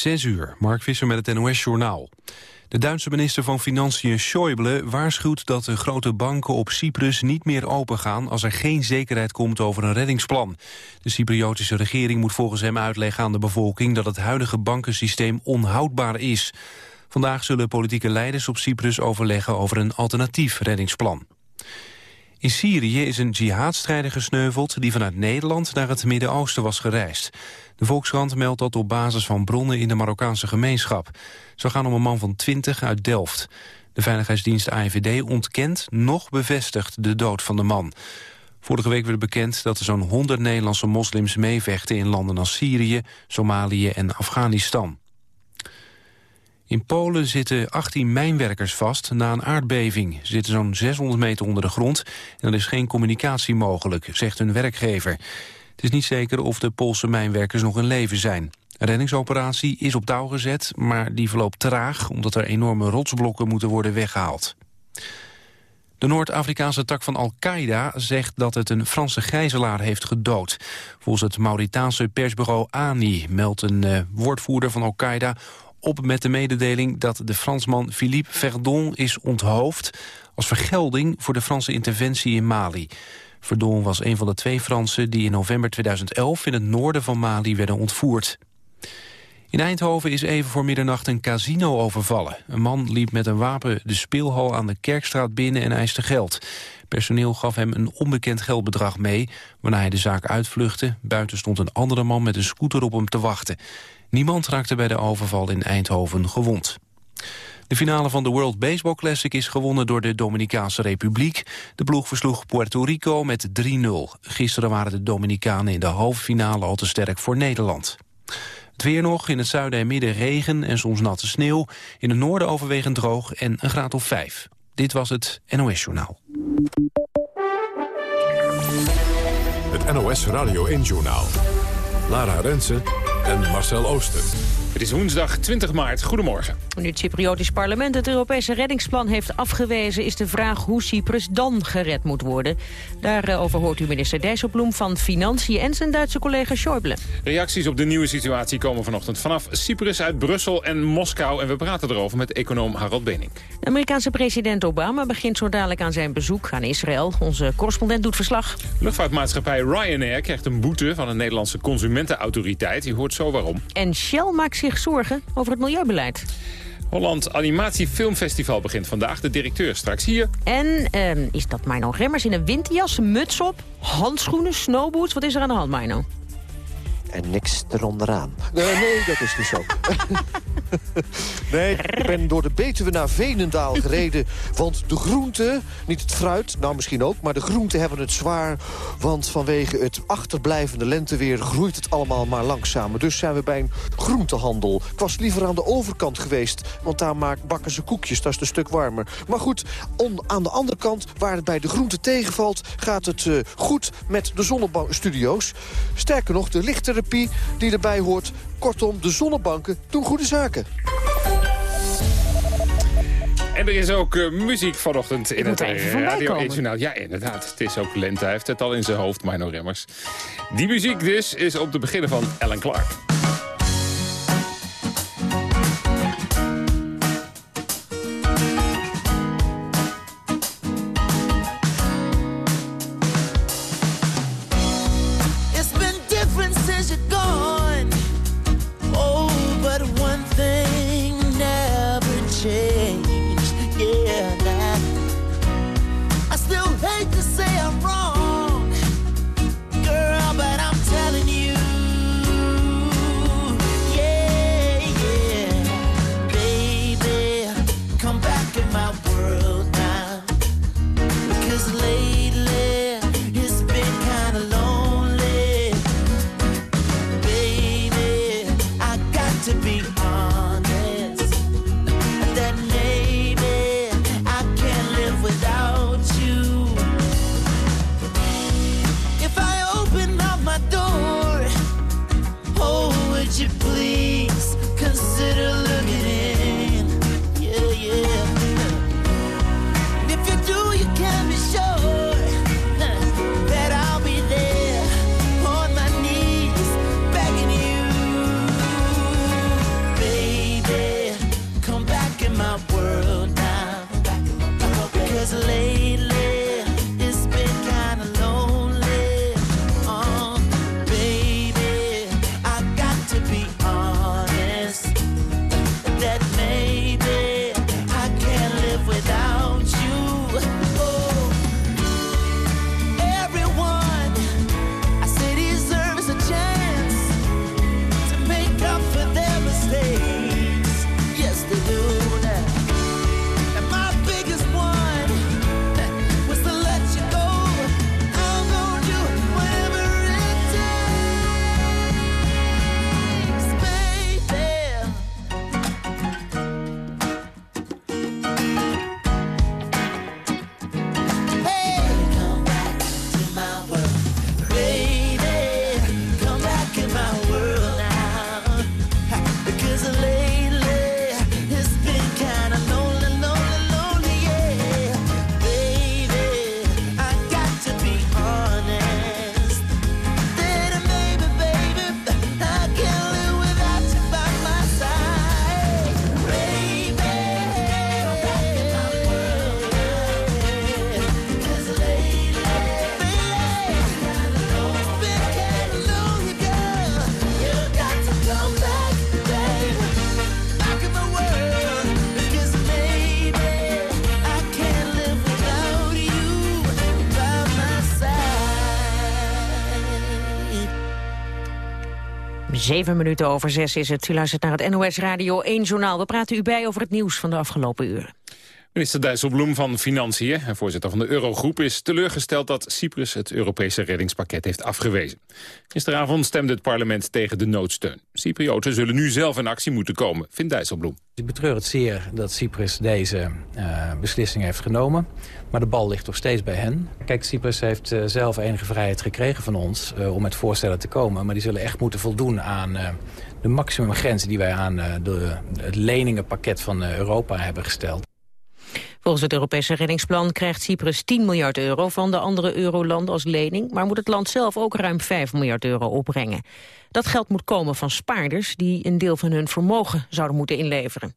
Zes uur, Mark Visser met het NOS-journaal. De Duitse minister van Financiën Schäuble waarschuwt dat de grote banken op Cyprus niet meer opengaan als er geen zekerheid komt over een reddingsplan. De Cypriotische regering moet volgens hem uitleggen aan de bevolking dat het huidige bankensysteem onhoudbaar is. Vandaag zullen politieke leiders op Cyprus overleggen over een alternatief reddingsplan. In Syrië is een jihadstrijder gesneuveld die vanuit Nederland naar het Midden-Oosten was gereisd. De Volkskrant meldt dat op basis van bronnen in de Marokkaanse gemeenschap. Zo gaan om een man van 20 uit Delft. De veiligheidsdienst AIVD ontkent nog bevestigt de dood van de man. Vorige week werd bekend dat er zo'n 100 Nederlandse moslims meevechten in landen als Syrië, Somalië en Afghanistan. In Polen zitten 18 mijnwerkers vast na een aardbeving. Ze zitten zo'n 600 meter onder de grond en er is geen communicatie mogelijk, zegt hun werkgever. Het is niet zeker of de Poolse mijnwerkers nog in leven zijn. Een reddingsoperatie is op touw gezet, maar die verloopt traag... omdat er enorme rotsblokken moeten worden weggehaald. De Noord-Afrikaanse tak van Al-Qaeda zegt dat het een Franse gijzelaar heeft gedood. Volgens het Mauritaanse persbureau ANI meldt een uh, woordvoerder van Al-Qaeda op met de mededeling dat de Fransman Philippe Verdon is onthoofd... als vergelding voor de Franse interventie in Mali. Verdon was een van de twee Fransen die in november 2011 in het noorden van Mali werden ontvoerd. In Eindhoven is even voor middernacht een casino overvallen. Een man liep met een wapen de speelhal aan de Kerkstraat binnen en eiste geld. Personeel gaf hem een onbekend geldbedrag mee. Waarna hij de zaak uitvluchtte. Buiten stond een andere man met een scooter op hem te wachten. Niemand raakte bij de overval in Eindhoven gewond. De finale van de World Baseball Classic is gewonnen door de Dominicaanse Republiek. De ploeg versloeg Puerto Rico met 3-0. Gisteren waren de Dominicanen in de halve finale al te sterk voor Nederland. Het weer nog, in het zuiden en midden regen en soms natte sneeuw. In het noorden overwegend droog en een graad of 5. Dit was het NOS Journaal. Het NOS Radio 1 Journaal. Lara Rensen en Marcel Ooster. Het is woensdag 20 maart. Goedemorgen. Nu het Cypriotisch parlement het Europese reddingsplan heeft afgewezen... is de vraag hoe Cyprus dan gered moet worden. Daarover hoort u minister Dijsselbloem van Financiën... en zijn Duitse collega Schäuble. Reacties op de nieuwe situatie komen vanochtend vanaf Cyprus uit Brussel en Moskou. En we praten erover met econoom Harold Benink. De Amerikaanse president Obama begint zo dadelijk aan zijn bezoek aan Israël. Onze correspondent doet verslag. Luchtvaartmaatschappij Ryanair krijgt een boete van een Nederlandse consumentenautoriteit. Je hoort zo waarom. En Shell maakt zich zorgen over het milieubeleid. Holland Animatie Filmfestival begint vandaag. De directeur straks hier. En uh, is dat Mino Remmers in een winterjas, muts op, handschoenen, snowboots? Wat is er aan de hand, Mino? En niks eronderaan. Uh, nee, dat is niet zo. nee, ik ben door de Betuwe naar Venendaal gereden. Want de groenten, niet het fruit, nou misschien ook... maar de groenten hebben het zwaar. Want vanwege het achterblijvende lenteweer groeit het allemaal maar langzamer. Dus zijn we bij een groentehandel. Ik was liever aan de overkant geweest. Want daar maak, bakken ze koekjes, dat is een stuk warmer. Maar goed, on, aan de andere kant, waar het bij de groenten tegenvalt... gaat het uh, goed met de zonnebankstudio's. Sterker nog, de die erbij hoort... Kortom, de zonnebanken doen goede zaken. En er is ook uh, muziek vanochtend in het Radio 1 Journaal. Ja, inderdaad. Het is ook lente. Hij heeft het al in zijn hoofd, Mino Remmers. Die muziek dus is op de beginnen van Alan Clark. Zeven minuten over zes is het. U luistert naar het NOS Radio 1 Journaal. We praten u bij over het nieuws van de afgelopen uren. Minister Dijsselbloem van Financiën en voorzitter van de Eurogroep... is teleurgesteld dat Cyprus het Europese reddingspakket heeft afgewezen. Gisteravond stemde het parlement tegen de noodsteun. Cyprioten zullen nu zelf in actie moeten komen, vindt Dijsselbloem. Ik betreur het zeer dat Cyprus deze uh, beslissing heeft genomen. Maar de bal ligt nog steeds bij hen. Kijk, Cyprus heeft uh, zelf enige vrijheid gekregen van ons uh, om met voorstellen te komen. Maar die zullen echt moeten voldoen aan de maximumgrenzen die wij aan de, het leningenpakket van Europa hebben gesteld. Volgens het Europese reddingsplan krijgt Cyprus 10 miljard euro van de andere eurolanden als lening, maar moet het land zelf ook ruim 5 miljard euro opbrengen. Dat geld moet komen van spaarders die een deel van hun vermogen zouden moeten inleveren.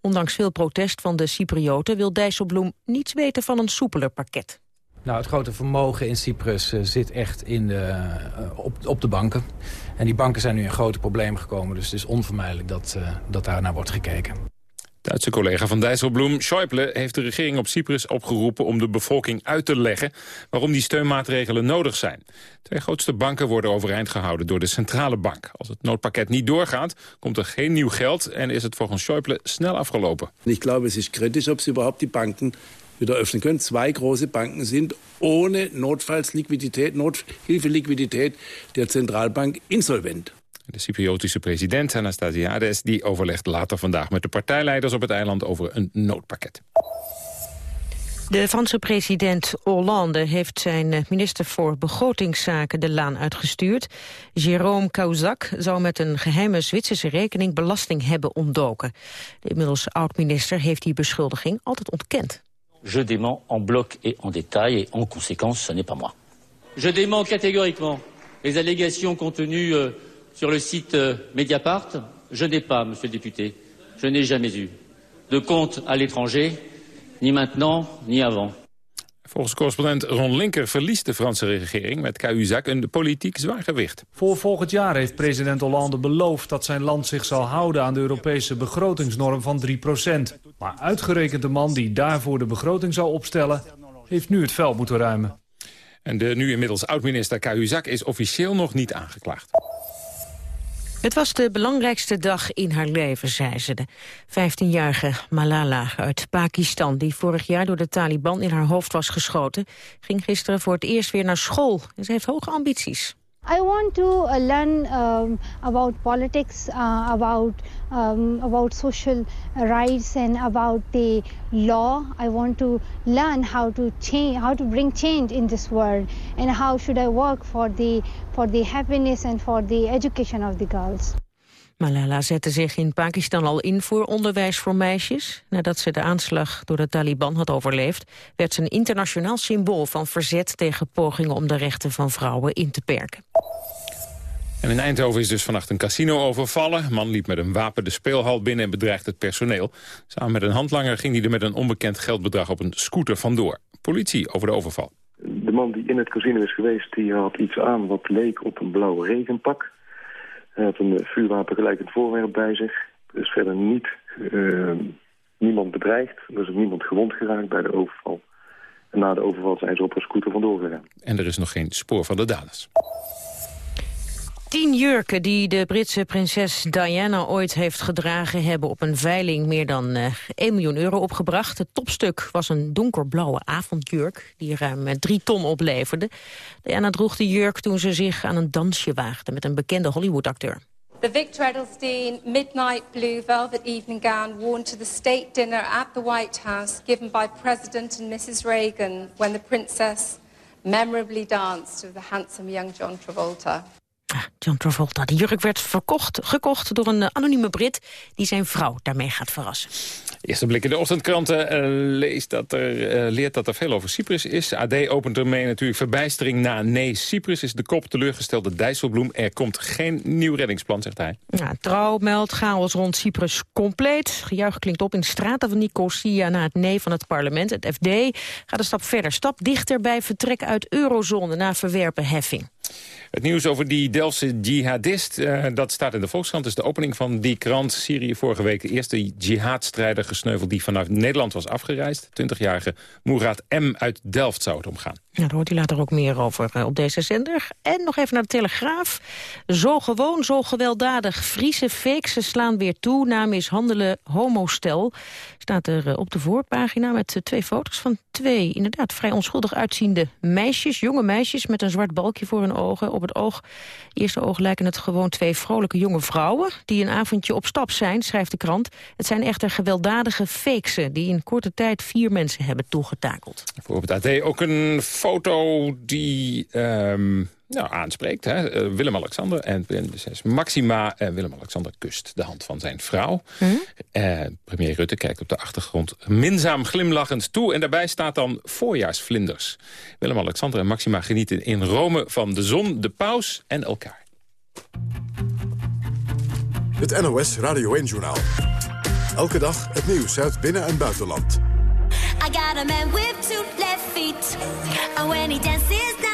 Ondanks veel protest van de Cyprioten wil Dijsselbloem niets weten van een soepeler pakket. Nou, het grote vermogen in Cyprus uh, zit echt in de, uh, op, op de banken. En die banken zijn nu in grote problemen gekomen. Dus het is onvermijdelijk dat, uh, dat daar naar wordt gekeken. Duitse collega van Dijsselbloem, Schäuble, heeft de regering op Cyprus opgeroepen om de bevolking uit te leggen waarom die steunmaatregelen nodig zijn. Twee grootste banken worden overeind gehouden door de centrale bank. Als het noodpakket niet doorgaat, komt er geen nieuw geld en is het volgens Schäuble snel afgelopen. Ik geloof, het is kritisch of ze überhaupt die banken wieder öffnen können. Zwei große Banken sind ohne Notfallsliquidität, Nothilfeliquidität der Zentralbank insolvent. De Cypriotische president Anastasiades die overlegt later vandaag met de partijleiders op het eiland over een noodpakket. De Franse president Hollande heeft zijn minister voor begrotingszaken de laan uitgestuurd. Jérôme Cahuzac zou met een geheime Zwitserse rekening belasting hebben ontdoken. De inmiddels oud-minister heeft die beschuldiging altijd ontkend. Je dément en bloc et en détail et en conséquence, ce n'est pas moi. Je dément catégoriquement les allégations contenues euh, sur le site euh, Mediapart, je n'ai pas, monsieur le député, je n'ai jamais eu de compte à l'étranger, ni maintenant, ni avant. Volgens correspondent Ron Linker verliest de Franse regering met Cahuzac een politiek zwaargewicht. Voor volgend jaar heeft president Hollande beloofd dat zijn land zich zal houden aan de Europese begrotingsnorm van 3% Maar uitgerekend de man die daarvoor de begroting zou opstellen, heeft nu het veld moeten ruimen. En de nu inmiddels oud-minister Cahuzac is officieel nog niet aangeklaagd. Het was de belangrijkste dag in haar leven, zei ze. De 15-jarige Malala uit Pakistan, die vorig jaar door de Taliban in haar hoofd was geschoten, ging gisteren voor het eerst weer naar school. En ze heeft hoge ambities. I want to uh, learn um, about politics, uh, about um, about social rights, and about the law. I want to learn how to change, how to bring change in this world, and how should I work for the for the happiness and for the education of the girls. Malala zette zich in Pakistan al in voor onderwijs voor meisjes. Nadat ze de aanslag door de Taliban had overleefd... werd ze een internationaal symbool van verzet tegen pogingen om de rechten van vrouwen in te perken. En in Eindhoven is dus vannacht een casino overvallen. Een man liep met een wapen de speelhal binnen en bedreigde het personeel. Samen met een handlanger ging hij er met een onbekend geldbedrag op een scooter vandoor. Politie over de overval. De man die in het casino is geweest, die had iets aan wat leek op een blauw regenpak. Hij had een vuurwapen gelijkend voorwerp bij zich. Is verder niet, uh, niemand bedreigd. Er is ook niemand gewond geraakt bij de overval. En na de overval zijn ze op een scooter vandoor gegaan. En er is nog geen spoor van de daders. Tien jurken die de Britse prinses Diana ooit heeft gedragen... hebben op een veiling meer dan uh, 1 miljoen euro opgebracht. Het topstuk was een donkerblauwe avondjurk... die ruim 3 ton opleverde. Diana droeg de jurk toen ze zich aan een dansje waagde... met een bekende Hollywood-acteur. The Victor Edelstein Midnight Blue Velvet Evening Gown worn to the state dinner at the White House... given by President and Mrs. Reagan... when the princess memorably danced with the handsome young John Travolta. John Travolta. De jurk werd verkocht, gekocht door een eh, anonieme Brit... die zijn vrouw daarmee gaat verrassen. Eerste blik in de ochtendkranten uh, leest dat er, uh, leert dat er veel over Cyprus is. AD opent ermee natuurlijk verbijstering na nee. Cyprus is de kop teleurgestelde Dijsselbloem. Er komt geen nieuw reddingsplan, zegt hij. Ja, trouw meldt chaos rond Cyprus compleet. Gejuich klinkt op in de straten van Nicosia na het nee van het parlement. Het FD gaat een stap verder, stap dichter bij vertrek uit eurozone na verwerpen heffing. Het nieuws over die Delftse jihadist, uh, dat staat in de Volkskrant. is de opening van die krant. Syrië vorige week de eerste jihadstrijder gesneuveld... die vanuit Nederland was afgereisd. 20-jarige Mourad M. uit Delft zou het omgaan. Ja, daar hoort u later ook meer over uh, op deze zender. En nog even naar de Telegraaf. Zo gewoon, zo gewelddadig. Friese fakes slaan weer toe na mishandelen homostel. Staat er uh, op de voorpagina met twee foto's van twee... inderdaad vrij onschuldig uitziende meisjes, jonge meisjes... met een zwart balkje voor hun ogen. Op het oog, eerste oog lijken het gewoon twee vrolijke jonge vrouwen... die een avondje op stap zijn, schrijft de krant. Het zijn echter gewelddadige fakesen... die in korte tijd vier mensen hebben toegetakeld. Voor het ook een foto die... Um nou, aanspreekt. Hè. Uh, Willem-Alexander en prinses Maxima. En Willem-Alexander kust de hand van zijn vrouw. Mm premier Rutte kijkt op de achtergrond minzaam glimlachend toe. En daarbij staat dan voorjaarsvlinders. Willem-Alexander en Maxima genieten in Rome van de zon, de paus en elkaar. Het NOS Radio 1-journaal. Elke dag het nieuws uit binnen- en buitenland. I got a man with two left feet. And when he dances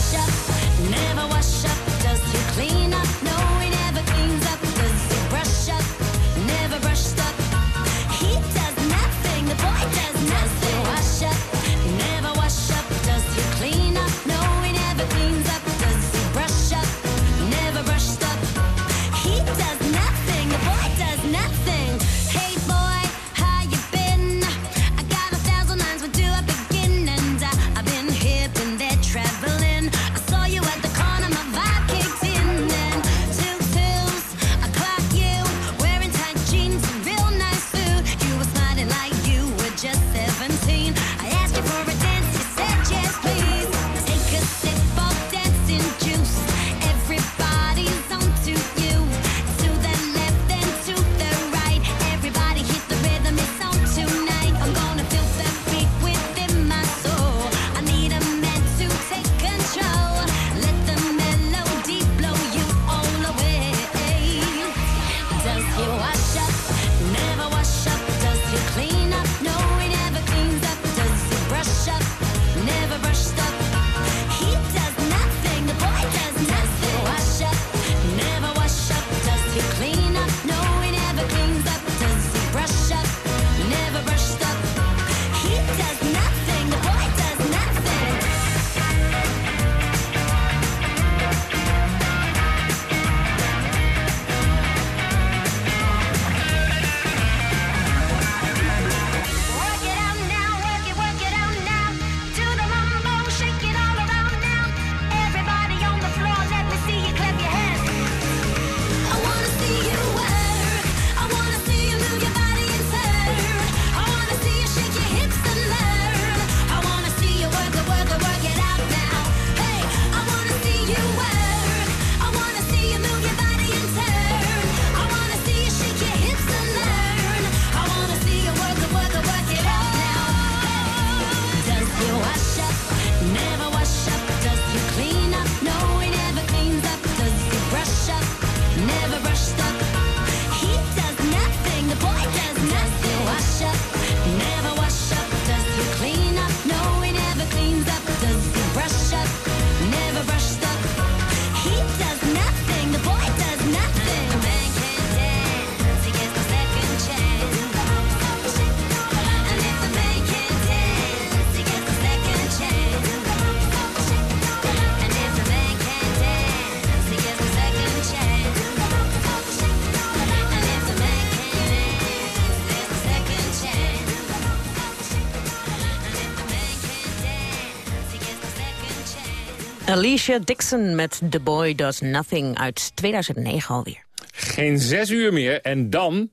Alicia Dixon met The Boy Does Nothing uit 2009 alweer. Geen zes uur meer en dan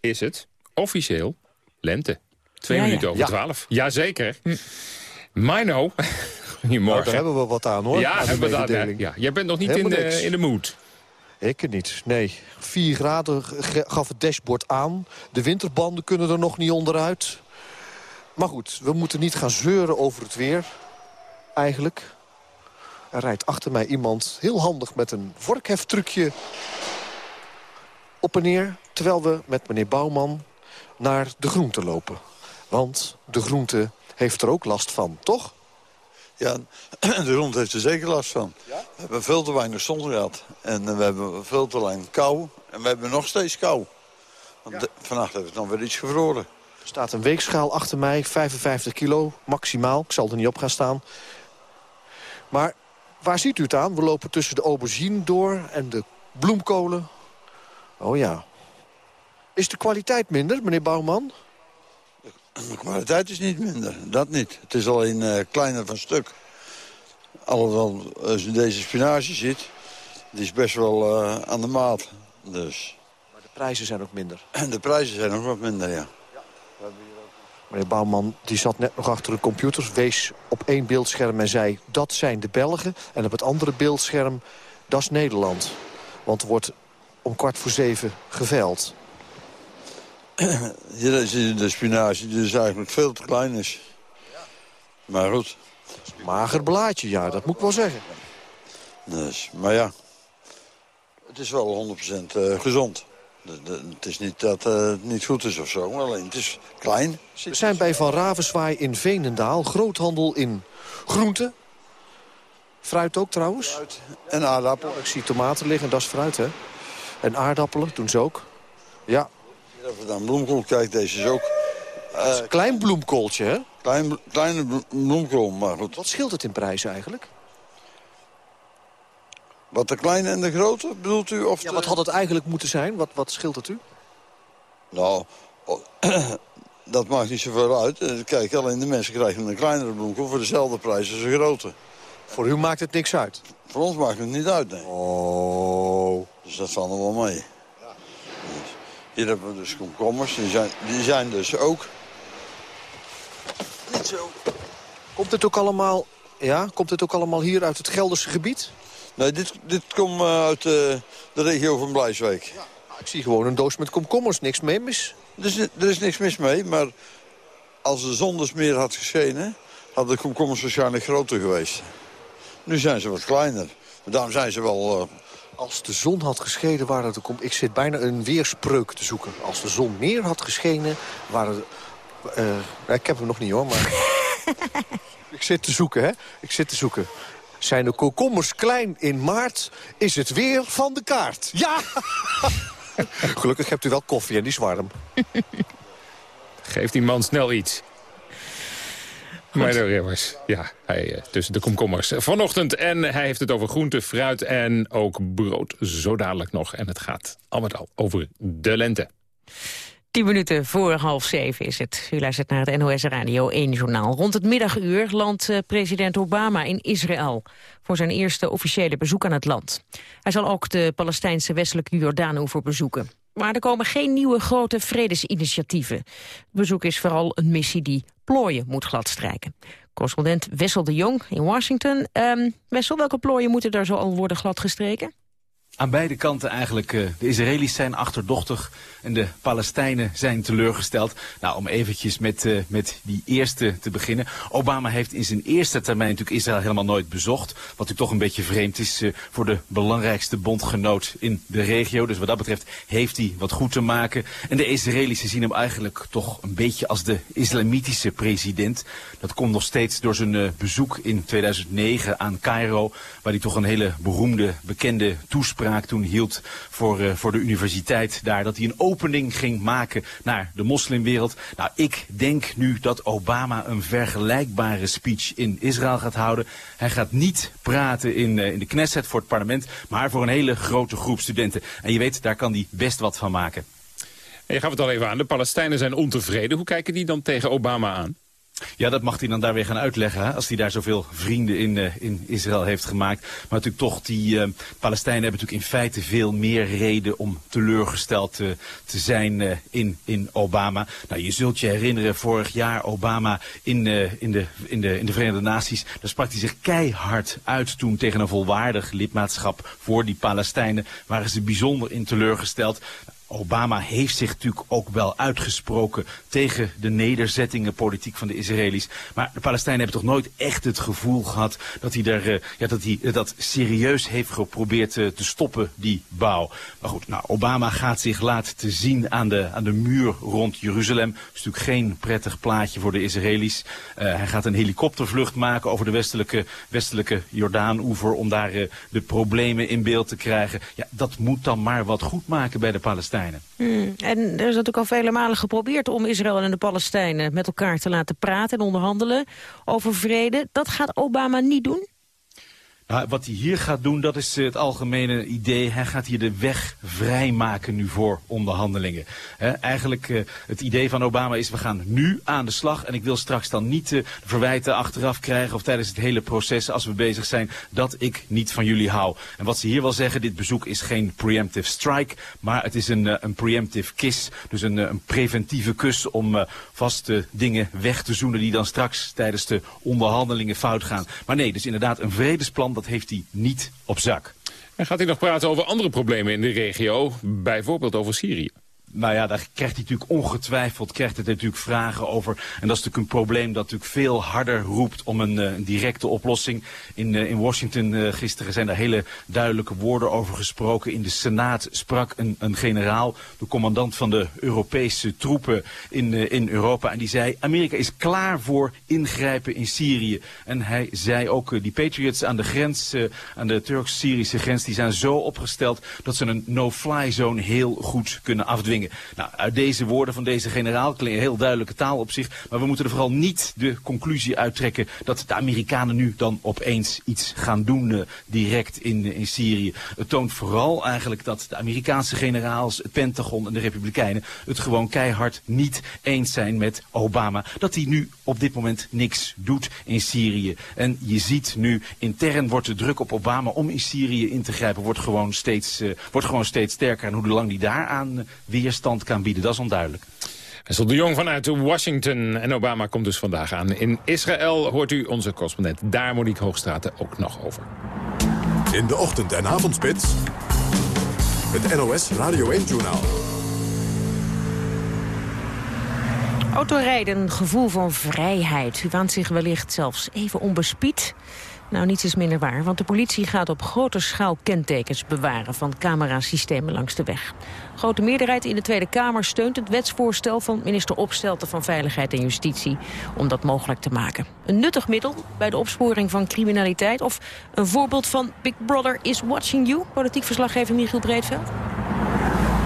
is het officieel lente. Twee Ja, ja. minuten over Ja. twaalf. Jazeker. Hm. Mino, Nou, goedemorgen. daar hebben we wat aan hoor. ja, aan hebben we dat, ja, jij bent nog niet in de, niks. in de mood. Ik niet, nee. 4 graden gaf het dashboard aan. De winterbanden kunnen er nog niet onderuit. Maar goed, we moeten niet gaan zeuren over het weer. eigenlijk. Er rijdt achter mij iemand heel handig met een vorkheftrucje op en neer... terwijl we met meneer Bouwman naar de groente lopen. Want de groente heeft er ook last van, toch? Ja, de groente heeft er zeker last van. Ja? We hebben veel te weinig zon gehad. En we hebben veel te lang kou. En we hebben nog steeds kou. Want vannacht heeft het nog weer iets gevroren. Er staat een weegschaal achter mij, 55 kilo, maximaal. Ik zal er niet op gaan staan. Maar waar ziet u het aan? We lopen tussen de aubergine door en de bloemkolen. Oh ja. Is de kwaliteit minder, meneer Bouwman? De kwaliteit is niet minder, dat niet. Het is alleen uh, kleiner van stuk. Alhoewel, als je deze spinazie ziet, die is best wel uh, aan de maat. Dus. Maar de prijzen zijn ook minder? En de prijzen zijn ook wat minder, ja. Meneer Bouwman die zat net nog achter de computer, wees op één beeldscherm en zei... dat zijn de Belgen. En op het andere beeldscherm, dat is Nederland. Want er wordt om kwart voor zeven geveld. Hier zie je de spinazie die dus eigenlijk veel te klein is. Maar goed. Mager blaadje, ja, dat moet ik wel zeggen. Dus, maar ja, het is wel 100% uh, gezond het is niet dat uh, het niet goed is of zo, alleen het is klein. We zijn bij Van Ravenswaai in Veenendaal. Groothandel in groenten. Fruit ook trouwens. Fruit en aardappelen. Ik zie tomaten liggen, dat is fruit hè. En aardappelen doen ze ook. Ja. Je naar bloemkool kijkt, deze is ook... Uh, is een klein bloemkooltje hè? Klein, kleine bloemkool, maar goed. Wat scheelt het in prijs eigenlijk? Wat de kleine en de grote, bedoelt u? Of ja, wat had het eigenlijk moeten zijn? Wat, wat scheelt het u? Nou, dat maakt niet zoveel uit. Eh, kijk, alleen de mensen krijgen een kleinere bloemkool voor dezelfde prijs als een grote. Voor u maakt het niks uit? Voor ons maakt het niet uit, nee. Oh. Dus dat valt er wel mee. Ja. hier hebben we dus komkommers. Die zijn, die zijn dus ook niet zo. Komt het ook allemaal, ja, komt het ook allemaal hier uit het Gelderse gebied? Nee, dit, dit komt uh, uit uh, de regio van Blijswijk. Ja, ik zie gewoon een doos met komkommers. Niks mee mis. Er is, er is niks mis mee, maar als de zon dus meer had geschenen... hadden de komkommers waarschijnlijk groter geweest. Nu zijn ze wat kleiner. Maar daarom zijn ze wel... Uh... Als de zon had geschenen, waren de Ik zit bijna een weerspreuk te zoeken. Als de zon meer had geschenen, waren... ik heb hem nog niet hoor, maar... ik zit te zoeken, hè? Ik zit te zoeken. Zijn de komkommers klein in maart, is het weer van de kaart. Ja! Gelukkig hebt u wel koffie en die is warm. Geeft die man snel iets. Meijner Remmers, ja, hij, uh, tussen de komkommers vanochtend. En hij heeft het over groente, fruit en ook brood. Zo dadelijk nog. En het gaat allemaal al over de lente. 10 minuten voor half zeven is het. U luistert naar het NOS Radio 1 journaal. Rond het middaguur landt eh, president Obama in Israël... voor zijn eerste officiële bezoek aan het land. Hij zal ook de Palestijnse westelijke Jordaan voor bezoeken. Maar er komen geen nieuwe grote vredesinitiatieven. Het bezoek is vooral een missie die plooien moet gladstrijken. Correspondent Wessel de Jong in Washington. Um, Wessel, welke plooien moeten daar zo al worden gladgestreken? Aan beide kanten eigenlijk. Uh, de Israëli's zijn achterdochtig en de Palestijnen zijn teleurgesteld. Nou, om eventjes met, uh, met die eerste te beginnen. Obama heeft in zijn eerste termijn natuurlijk Israël helemaal nooit bezocht. Wat natuurlijk toch een beetje vreemd is uh, voor de belangrijkste bondgenoot in de regio. Dus wat dat betreft heeft hij wat goed te maken. En de Israëli's zien hem eigenlijk toch een beetje als de islamitische president. Dat komt nog steeds door zijn bezoek in 2009 aan Cairo. Waar hij toch een hele beroemde, bekende toespraak toen hield voor, uh, voor de universiteit daar. Dat hij een opening ging maken naar de moslimwereld. Nou, ik denk nu dat Obama een vergelijkbare speech in Israël gaat houden. Hij gaat niet praten in, uh, in de Knesset voor het parlement, maar voor een hele grote groep studenten. En je weet, daar kan hij best wat van maken. En je gaf het al even aan, de Palestijnen zijn ontevreden. Hoe kijken die dan tegen Obama aan? Ja, dat mag hij dan daar weer gaan uitleggen. Hè? Als hij daar zoveel vrienden in, uh, in Israël heeft gemaakt. Maar natuurlijk toch, die uh, Palestijnen hebben natuurlijk in feite veel meer reden om teleurgesteld uh, te zijn in, in Obama. Nou, je zult je herinneren, vorig jaar Obama in, in, de, in, de, in de Verenigde Naties. Daar sprak hij zich keihard uit toen tegen een volwaardig lidmaatschap voor die Palestijnen. Waren ze bijzonder in teleurgesteld. Obama heeft zich natuurlijk ook wel uitgesproken tegen de nederzettingenpolitiek van de Israëli's. Maar de Palestijnen hebben toch nooit echt het gevoel gehad dat hij, daar, uh, ja, dat, hij dat serieus heeft geprobeerd uh, te stoppen, die bouw. Maar goed, nou, Obama gaat zich laten te zien aan de, aan de muur rond Jeruzalem. Dat is natuurlijk geen prettig plaatje voor de Israëli's. Hij gaat een helikoptervlucht maken over de westelijke, westelijke Jordaan-oever om daar de problemen in beeld te krijgen. Ja, dat moet dan maar wat goed maken bij de Palestijnen. Hmm. En er is natuurlijk al vele malen geprobeerd om Israël en de Palestijnen met elkaar te laten praten en onderhandelen over vrede. Dat gaat Obama niet doen? Nou, wat hij hier gaat doen, dat is het algemene idee. Hij gaat hier de weg vrijmaken nu voor onderhandelingen. Eigenlijk uh, het idee van Obama is, we gaan nu aan de slag. En ik wil straks dan niet uh, verwijten achteraf krijgen of tijdens het hele proces als we bezig zijn dat ik niet van jullie hou. En wat ze hier wel zeggen, dit bezoek is geen preemptive strike, maar het is een, uh, een preemptive kiss. Dus een, een preventieve kus om vaste dingen weg te zoenen die dan straks tijdens de onderhandelingen fout gaan. Maar nee, dus inderdaad een vredesplan dat heeft hij niet op zak. En gaat hij nog praten over andere problemen in de regio, bijvoorbeeld over Syrië? Nou ja, daar krijgt hij natuurlijk ongetwijfeld krijgt het natuurlijk vragen over. En dat is natuurlijk een probleem dat natuurlijk veel harder roept om een, een directe oplossing. In, uh, in Washington uh, gisteren zijn daar hele duidelijke woorden over gesproken. In de Senaat sprak een, een generaal, de commandant van de Europese troepen in, in Europa. En die zei, Amerika is klaar voor ingrijpen in Syrië. En hij zei ook, die Patriots aan de grens, aan de Turks-Syrische grens, die zijn zo opgesteld dat ze een no-fly zone heel goed kunnen afdwingen. Nou, uit deze woorden van deze generaal klinkt heel duidelijke taal op zich. Maar we moeten er vooral niet de conclusie uittrekken dat de Amerikanen nu dan opeens iets gaan doen uh, direct in, uh, in Syrië. Het toont vooral eigenlijk dat de Amerikaanse generaals, het Pentagon en de Republikeinen het gewoon keihard niet eens zijn met Obama. Dat hij nu op dit moment niks doet in Syrië. En je ziet nu, intern wordt de druk op Obama om in Syrië in te grijpen, wordt gewoon steeds, uh, wordt gewoon steeds sterker. En hoe lang die daaraan weer weerstand kan bieden. Dat is onduidelijk. Wessel de Jong vanuit Washington. En Obama komt dus vandaag aan. In Israël hoort u onze correspondent daar Monique Hoogstraten ook nog over. In de ochtend- en avondspits. Het NOS Radio 1-journaal. Autorijden, een gevoel van vrijheid. U waant zich wellicht zelfs even onbespied. Nou, niets is minder waar, want de politie gaat op grote schaal kentekens bewaren van camerasystemen langs de weg. Grote meerderheid in de Tweede Kamer steunt het wetsvoorstel van minister Opstelten van Veiligheid en Justitie om dat mogelijk te maken. Een nuttig middel bij de opsporing van criminaliteit of een voorbeeld van Big Brother is watching you, politiek verslaggever Michiel Breedveld?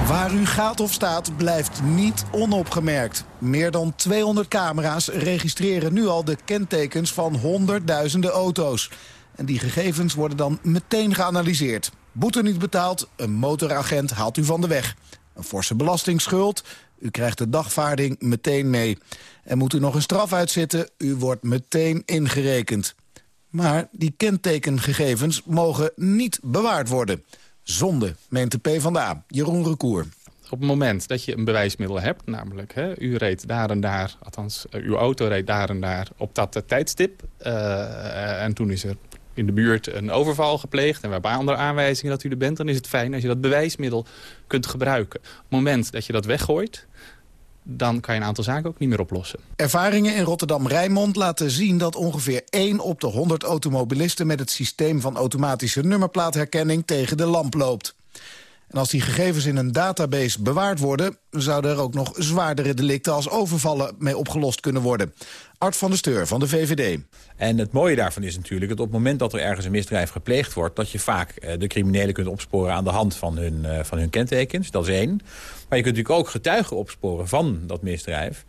Waar u gaat of staat blijft niet onopgemerkt. Meer dan 200 camera's registreren nu al de kentekens van honderdduizenden auto's. En die gegevens worden dan meteen geanalyseerd. Boete niet betaald, een motoragent haalt u van de weg. Een forse belastingsschuld, u krijgt de dagvaarding meteen mee. En moet u nog een straf uitzitten, u wordt meteen ingerekend. Maar die kentekengegevens mogen niet bewaard worden. Zonde, meent de PvdA. Jeroen Recour. Op het moment dat je een bewijsmiddel hebt, namelijk hè, u reed daar en daar, althans uh, uw auto reed daar en daar op dat uh, tijdstip. Uh, en toen is er in de buurt een overval gepleegd en hebben andere aanwijzingen dat u er bent, dan is het fijn als je dat bewijsmiddel kunt gebruiken. Op het moment dat je dat weggooit, dan kan je een aantal zaken ook niet meer oplossen. Ervaringen in Rotterdam-Rijnmond laten zien dat ongeveer 1 op de 100 automobilisten met het systeem van automatische nummerplaatherkenning tegen de lamp loopt. En als die gegevens in een database bewaard worden... zouden er ook nog zwaardere delicten als overvallen mee opgelost kunnen worden. Art van der Steur van de VVD. En het mooie daarvan is natuurlijk dat op het moment dat er ergens een misdrijf gepleegd wordt... dat je vaak de criminelen kunt opsporen aan de hand van hun, van hun kentekens. Dat is één. Maar je kunt natuurlijk ook getuigen opsporen van dat misdrijf...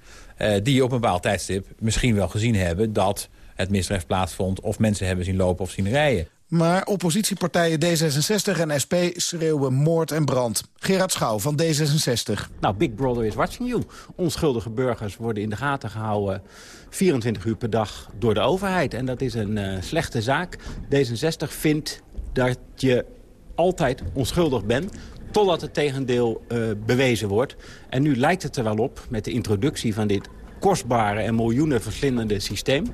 die op een bepaald tijdstip misschien wel gezien hebben dat het misdrijf plaatsvond... of mensen hebben zien lopen of zien rijden. Maar oppositiepartijen D66 en SP schreeuwen moord en brand. Gerard Schouw van D66. Nou, Big Brother is watching you. Onschuldige burgers worden in de gaten gehouden 24 uur per dag door de overheid. En dat is een uh, slechte zaak. D66 vindt dat je altijd onschuldig bent totdat het tegendeel uh, bewezen wordt. En nu lijkt het er wel op, met de introductie van dit kostbare en miljoenen verslindende systeem...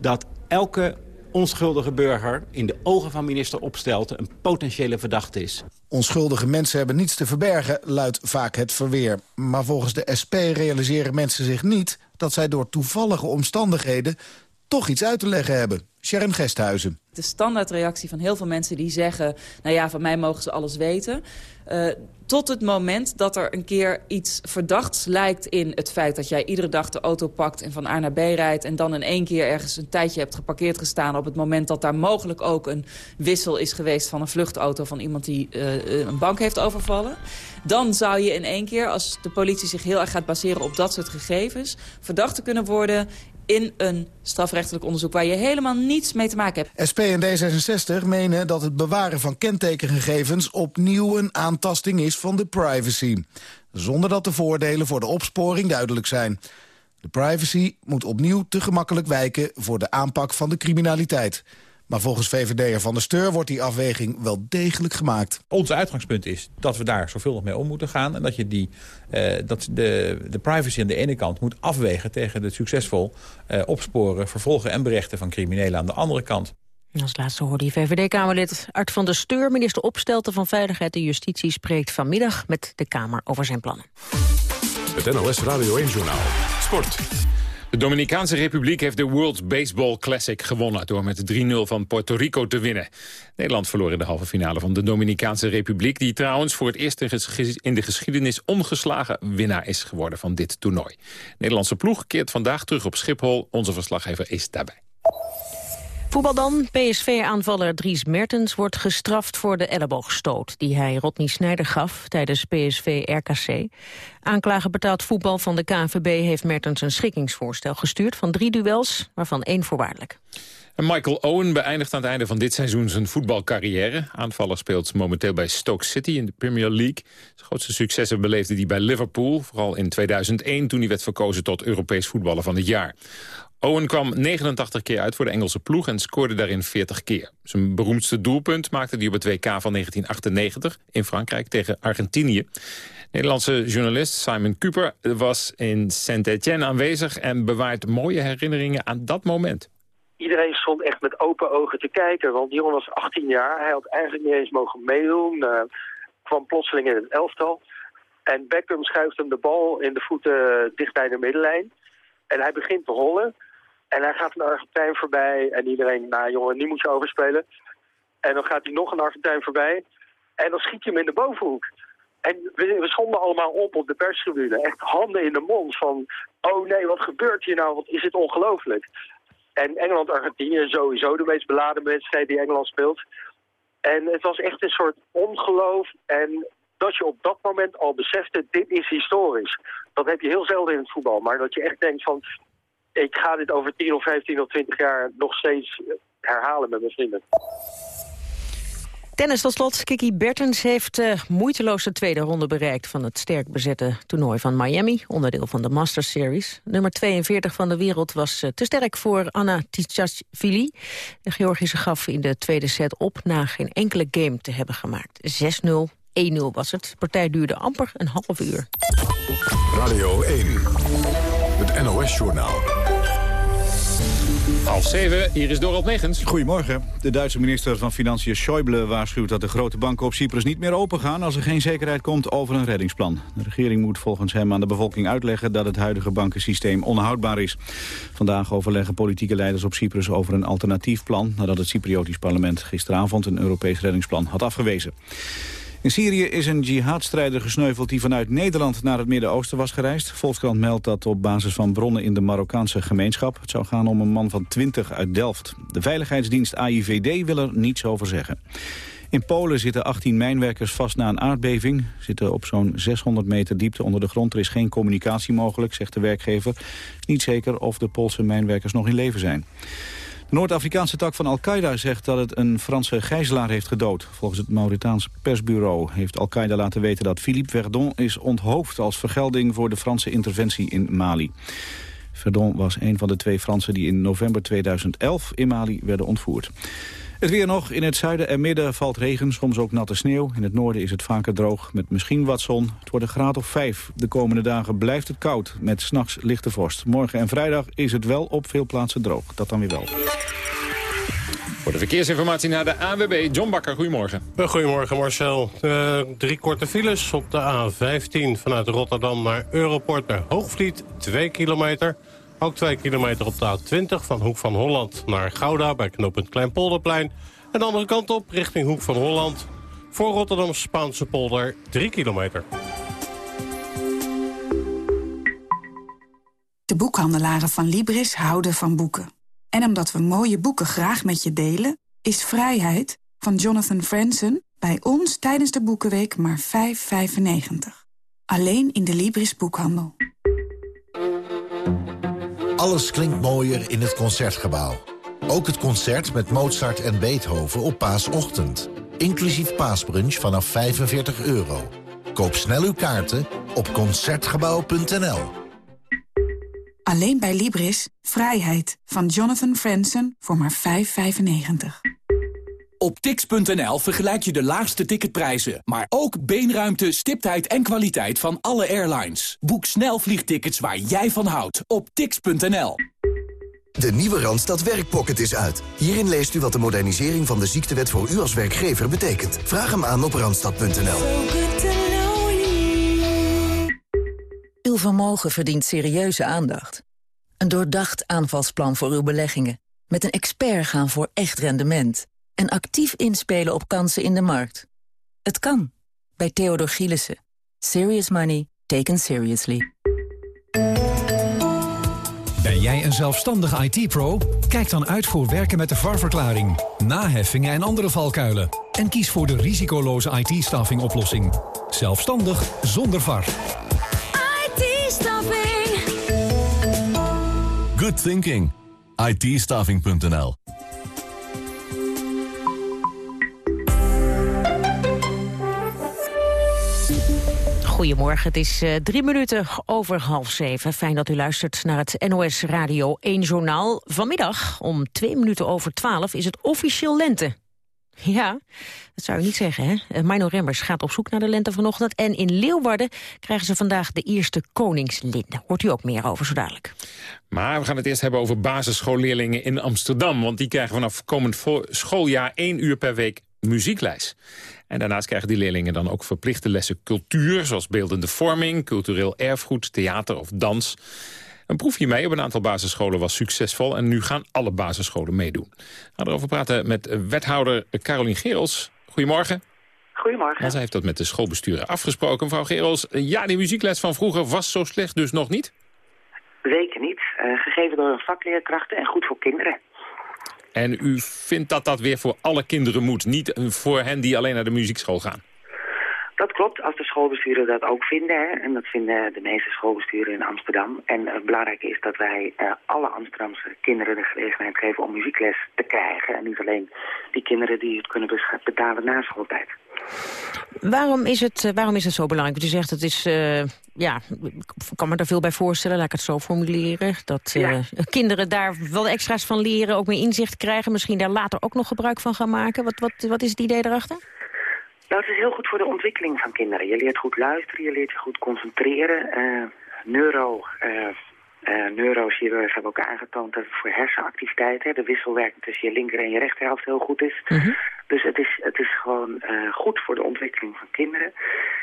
dat elke onschuldige burger in de ogen van minister Opstelten een potentiële verdachte is. Onschuldige mensen hebben niets te verbergen, luidt vaak het verweer. Maar volgens de SP realiseren mensen zich niet dat zij door toevallige omstandigheden toch iets uit te leggen hebben. Sharon Gesthuizen. De standaardreactie van heel veel mensen die zeggen... nou ja, van mij mogen ze alles weten. Uh, tot het moment dat er een keer iets verdachts lijkt in het feit... dat jij iedere dag de auto pakt en van A naar B rijdt... en dan in één keer ergens een tijdje hebt geparkeerd gestaan... op het moment dat daar mogelijk ook een wissel is geweest... van een vluchtauto van iemand die uh, een bank heeft overvallen. Dan zou je in één keer, als de politie zich heel erg gaat baseren op dat soort gegevens... verdachte kunnen worden in een strafrechtelijk onderzoek... waar je helemaal niets mee te maken hebt. SP en D66 menen dat het bewaren van kentekengegevens... opnieuw een aantasting is van de privacy. Zonder dat de voordelen voor de opsporing duidelijk zijn. De privacy moet opnieuw te gemakkelijk wijken... voor de aanpak van de criminaliteit. Maar volgens VVD'er Van der Steur wordt die afweging wel degelijk gemaakt. Ons uitgangspunt is dat we daar zoveel mee om moeten gaan. En dat je die, uh, dat de, de privacy aan de ene kant moet afwegen... tegen het succesvol uh, opsporen, vervolgen en berechten van criminelen aan de andere kant. Als laatste hoorde je VVD-Kamerlid Art van der Steur... minister Opstelten van Veiligheid en Justitie spreekt vanmiddag met de Kamer over zijn plannen. Het NOS Radio 1-journaal. Sport. De Dominicaanse Republiek heeft de World Baseball Classic gewonnen... door met 3-0 van Puerto Rico te winnen. Nederland verloor in de halve finale van de Dominicaanse Republiek... die trouwens voor het eerst in de geschiedenis ongeslagen winnaar is geworden van dit toernooi. Nederlandse ploeg keert vandaag terug op Schiphol. Onze verslaggever is daarbij. Voetbal dan. PSV-aanvaller Dries Mertens wordt gestraft voor de elleboogstoot... die hij Rodney Snijder gaf tijdens PSV-RKC. Aanklager betaald voetbal van de KNVB heeft Mertens een schikkingsvoorstel gestuurd... van drie duels, waarvan één voorwaardelijk. En Michael Owen beëindigt aan het einde van dit seizoen zijn voetbalcarrière. Aanvaller speelt momenteel bij Stoke City in de Premier League. Zijn grootste successen beleefde hij bij Liverpool. Vooral in 2001 toen hij werd verkozen tot Europees voetballer van het jaar. Owen kwam 89 keer uit voor de Engelse ploeg en scoorde daarin 40 keer. Zijn beroemdste doelpunt maakte hij op het WK van 1998 in Frankrijk tegen Argentinië. Nederlandse journalist Simon Cooper was in Saint-Étienne aanwezig... en bewaart mooie herinneringen aan dat moment. Iedereen stond echt met open ogen te kijken, want die jongen was 18 jaar. Hij had eigenlijk niet eens mogen meedoen, uh, kwam plotseling in het elftal. En Beckham schuift hem de bal in de voeten dicht bij de middenlijn. En hij begint te rollen. En hij gaat een Argentijn voorbij en iedereen, nou jongen, die moet je overspelen. En dan gaat hij nog een Argentijn voorbij en dan schiet hij hem in de bovenhoek. En we, we schonden allemaal op op de perstribune. Echt handen in de mond van, oh nee, wat gebeurt hier nou? Wat is het ongelooflijk? En Engeland-Argentinië sowieso de meest beladen wedstrijd die Engeland speelt. En het was echt een soort ongeloof. En dat je op dat moment al besefte, dit is historisch. Dat heb je heel zelden in het voetbal. Maar dat je echt denkt van, ik ga dit over 10 of 15 of 20 jaar nog steeds herhalen met mijn vrienden. Tennis tot slot. Kiki Bertens heeft uh, moeiteloos de tweede ronde bereikt... van het sterk bezette toernooi van Miami, onderdeel van de Masters Series. Nummer 42 van de wereld was uh, te sterk voor Anna Tchachvili. De Georgische gaf in de tweede set op na geen enkele game te hebben gemaakt. 6-0, 1-0 was het. De partij duurde amper een half uur. Radio 1, het NOS-journaal. Half zeven, hier is Dorot Megens. Goedemorgen. De Duitse minister van Financiën Schäuble waarschuwt dat de grote banken op Cyprus niet meer open gaan als er geen zekerheid komt over een reddingsplan. De regering moet volgens hem aan de bevolking uitleggen dat het huidige bankensysteem onhoudbaar is. Vandaag overleggen politieke leiders op Cyprus over een alternatief plan nadat het Cypriotisch parlement gisteravond een Europees reddingsplan had afgewezen. In Syrië is een jihadstrijder gesneuveld die vanuit Nederland naar het Midden-Oosten was gereisd. Volkskrant meldt dat op basis van bronnen in de Marokkaanse gemeenschap. Het zou gaan om een man van 20 uit Delft. De veiligheidsdienst AIVD wil er niets over zeggen. In Polen zitten 18 mijnwerkers vast na een aardbeving. Zitten op zo'n 600 meter diepte onder de grond. Er is geen communicatie mogelijk, zegt de werkgever. Niet zeker of de Poolse mijnwerkers nog in leven zijn. De Noord-Afrikaanse tak van Al-Qaeda zegt dat het een Franse gijzelaar heeft gedood. Volgens het Mauritaans persbureau heeft Al-Qaeda laten weten dat Philippe Verdon is onthoofd als vergelding voor de Franse interventie in Mali. Verdon was een van de twee Fransen die in november 2011 in Mali werden ontvoerd. Het weer nog. In het zuiden en midden valt regen, soms ook natte sneeuw. In het noorden is het vaker droog, met misschien wat zon. Het wordt een graad of vijf. De komende dagen blijft het koud, met s'nachts lichte vorst. Morgen en vrijdag is het wel op veel plaatsen droog. Dat dan weer wel. Voor de verkeersinformatie naar de AWB, John Bakker, goedemorgen. Goedemorgen Marcel. Uh, drie korte files op de A15 vanuit Rotterdam naar Europort naar Hoogvliet, 2 kilometer. Ook 2 kilometer op de A20 van Hoek van Holland naar Gouda bij knooppunt Kleinpolderplein. En de andere kant op richting Hoek van Holland voor Rotterdam Spaanse polder 3 kilometer. De boekhandelaren van Libris houden van boeken. En omdat we mooie boeken graag met je delen... is Vrijheid van Jonathan Franzen bij ons tijdens de Boekenweek maar 5,95. Alleen in de Libris boekhandel. Alles klinkt mooier in het Concertgebouw. Ook het concert met Mozart en Beethoven op paasochtend. Inclusief paasbrunch vanaf 45 euro. Koop snel uw kaarten op Concertgebouw.nl. Alleen bij Libris, Vrijheid van Jonathan Franzen voor maar 5,95. Op tix.nl vergelijk je de laagste ticketprijzen, maar ook beenruimte, stiptheid en kwaliteit van alle airlines. Boek snel vliegtickets waar jij van houdt op tix.nl. De nieuwe Randstad Werkpocket is uit. Hierin leest u wat de modernisering van de ziektewet voor u als werkgever betekent. Vraag hem aan op randstad.nl. Uw vermogen verdient serieuze aandacht. Een doordacht aanvalsplan voor uw beleggingen. Met een expert gaan voor echt rendement. En actief inspelen op kansen in de markt. Het kan. Bij Theodor Gielissen. Serious money taken seriously. Ben jij een zelfstandige IT-pro? Kijk dan uit voor werken met de VAR-verklaring, naheffingen en andere valkuilen. En kies voor de risicoloze IT-staffing oplossing. Zelfstandig zonder VAR. IT-staffing. Good thinking. it Goedemorgen, het is uh, drie minuten over half zeven. Fijn dat u luistert naar het NOS Radio 1 Journaal. Vanmiddag om twee minuten over twaalf is het officieel lente. Ja, dat zou je niet zeggen, hè? Uh, Mino Remmers gaat op zoek naar de lente vanochtend... en in Leeuwarden krijgen ze vandaag de eerste Koningslinde. Hoort u ook meer over zo dadelijk. Maar we gaan het eerst hebben over basisschoolleerlingen in Amsterdam... want die krijgen vanaf komend schooljaar één uur per week muziekles. En daarnaast krijgen die leerlingen dan ook verplichte lessen cultuur... zoals beeldende vorming, cultureel erfgoed, theater of dans. Een proefje mee op een aantal basisscholen was succesvol... en nu gaan alle basisscholen meedoen. We gaan erover praten met wethouder Carolien Gerels. Goedemorgen. Goedemorgen. En zij heeft dat met de schoolbesturen afgesproken. Mevrouw Gerels, ja, die muziekles van vroeger was zo slecht dus nog niet? Zeker niet. Uh, gegeven door vakleerkrachten en goed voor kinderen. En u vindt dat dat weer voor alle kinderen moet, niet voor hen die alleen naar de muziekschool gaan? Dat klopt, als de schoolbesturen dat ook vinden. Hè, en dat vinden de meeste schoolbesturen in Amsterdam. En het belangrijke is dat wij uh, alle Amsterdamse kinderen de gelegenheid geven om muziekles te krijgen. En niet alleen die kinderen die het kunnen betalen na schooltijd. Waarom is het, eh, waarom is het zo belangrijk? Want u zegt het is, uh, ja, ik kan me daar veel bij voorstellen, laat ik het zo formuleren. Dat kinderen daar wel extra's van leren, ook meer inzicht krijgen. Misschien daar later ook nog gebruik van gaan maken. Wat, wat, wat is het idee erachter? Nou, het is heel goed voor de ontwikkeling van kinderen. Je leert goed luisteren, je leert je goed concentreren. neuro, uh, neurochirurgen hebben ook aangetoond dat het voor hersenactiviteit, de wisselwerking tussen je linker en je rechterhelft heel goed is. Mhm. Dus het is, het is gewoon uh, goed voor de ontwikkeling van kinderen.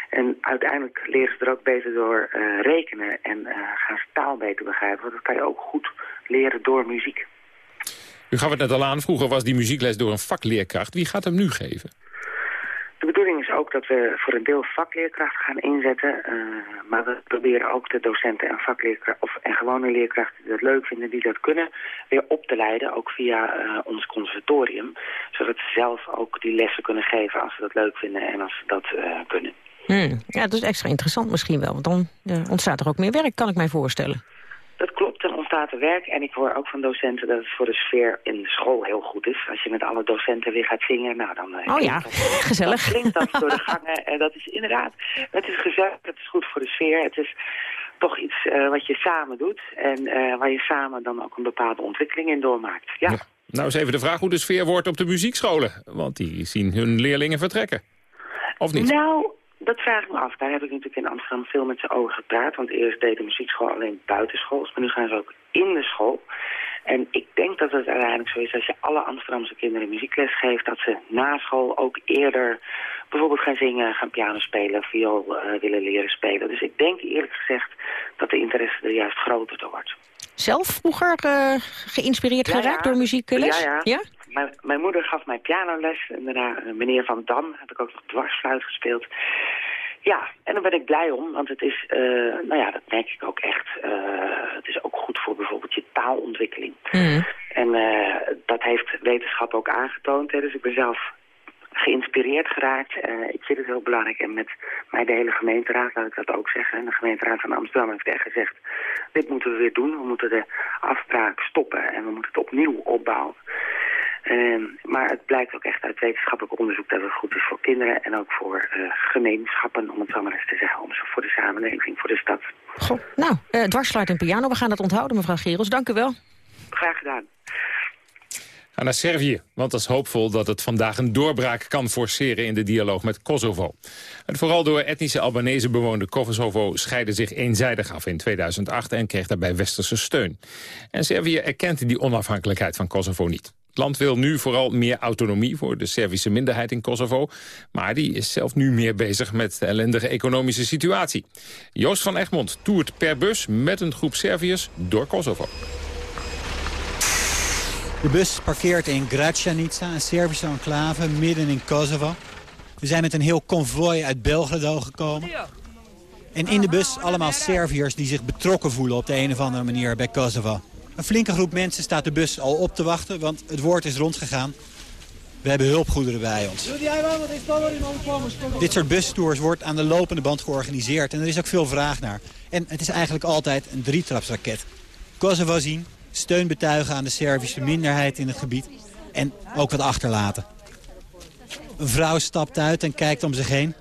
En uiteindelijk leren ze er ook beter door uh, rekenen en gaan ze taal beter begrijpen. Want dat kan je ook goed leren door muziek. U gaf het net al aan, vroeger was die muziekles door een vakleerkracht. Wie gaat hem nu geven? De bedoeling is ook dat we voor een deel vakleerkrachten gaan inzetten. Uh, maar we proberen ook de docenten en vakleerkrachten of, en gewone leerkrachten die dat leuk vinden, die dat kunnen, weer op te leiden. Ook via uh, ons conservatorium. Zodat ze zelf ook die lessen kunnen geven als ze dat leuk vinden en als ze dat uh, kunnen. Hmm. Ja, dat is extra interessant misschien wel. Want dan ontstaat er ook meer werk, kan ik mij voorstellen. Dat klopt, er er werk. En ik hoor ook van docenten dat het voor de sfeer in de school heel goed is. Als je met alle docenten weer gaat zingen, nou dan... Eh, oh ja, gezellig. Dan klinkt dat door de gangen. En dat is inderdaad, het is gezellig, het is goed voor de sfeer. Het is toch iets uh, wat je samen doet. En uh, waar je samen dan ook een bepaalde ontwikkeling in doormaakt. Ja. ja. Nou is even de vraag hoe de sfeer wordt op de muziekscholen. Want die zien hun leerlingen vertrekken. Of niet? Nou, dat vraag ik me af. Daar heb ik natuurlijk in Amsterdam veel met ze over gepraat. Want eerst deed de muziekschool alleen buitenschool. Maar nu gaan ze ook in de school. En ik denk dat het uiteindelijk zo is als je alle Amsterdamse kinderen muziekles geeft... dat ze na school ook eerder bijvoorbeeld gaan zingen, gaan piano spelen, viool uh, willen leren spelen. Dus ik denk eerlijk gezegd dat de interesse er juist groter door wordt. Zelf vroeger uh, geïnspireerd geraakt door muziekles? Ja, ja. Mijn, mijn, moeder gaf mij pianoles en daarna uh, meneer Van Dam heb ik ook nog dwarsfluit gespeeld. Ja, en daar ben ik blij om, want het is, uh, nou ja, dat merk ik ook echt. Uh, het is ook goed voor bijvoorbeeld je taalontwikkeling. Mm. En uh, dat heeft wetenschap ook aangetoond. Hè. Dus ik ben zelf geïnspireerd geraakt. Ik vind het heel belangrijk. En met mij de hele gemeenteraad, laat ik dat ook zeggen. En de gemeenteraad van Amsterdam heeft echt gezegd... dit moeten we weer doen. We moeten de afspraak stoppen en we moeten het opnieuw opbouwen. Uh, maar het blijkt ook echt uit wetenschappelijk onderzoek dat het goed is voor kinderen en ook voor uh, gemeenschappen, om het zo maar eens te zeggen, om, voor de samenleving, voor de stad. Goh, nou, uh, dwarsluit en piano, we gaan het onthouden, mevrouw Gerels. Dank u wel. Graag gedaan. Ga naar Servië, want dat is hoopvol dat het vandaag een doorbraak kan forceren in de dialoog met Kosovo. Het vooral door etnische Albanese bewoonde Kosovo scheidde zich eenzijdig af in 2008 en kreeg daarbij westerse steun. En Servië erkent die onafhankelijkheid van Kosovo niet. Het land wil nu vooral meer autonomie voor de Servische minderheid in Kosovo. Maar die is zelf nu meer bezig met de ellendige economische situatie. Joost van Egmond toert per bus met een groep Serviërs door Kosovo. De bus parkeert in Gračanica, een Servische enclave midden in Kosovo. We zijn met een heel konvooi uit Belgrado gekomen. En in de bus allemaal Serviërs die zich betrokken voelen op de een of andere manier bij Kosovo. Een flinke groep mensen staat de bus al op te wachten, want het woord is rondgegaan. We hebben hulpgoederen bij ons. Dit soort bustours wordt aan de lopende band georganiseerd en er is ook veel vraag naar. En het is eigenlijk altijd een drietrapsraket. Kosovo zien, steun betuigen aan de Servische minderheid in het gebied en ook wat achterlaten. Een vrouw stapt uit en kijkt om zich heen.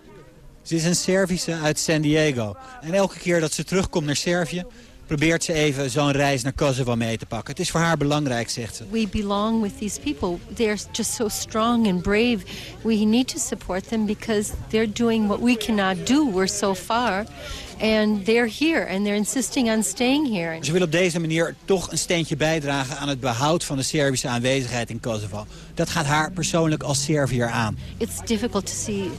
Ze is een Servische uit San Diego. En elke keer dat ze terugkomt naar Servië probeert ze even zo'n reis naar Kosovo mee te pakken. Het is voor haar belangrijk, zegt ze. We belong with these people. They're just so strong and brave. We need to support them because they're doing what we cannot do. We're so far. And they're here and they're insisting on staying here. Ze wil op deze manier toch een steentje bijdragen aan het behoud van de Servische aanwezigheid in Kosovo. Dat gaat haar persoonlijk als Serviër aan. It's difficult to see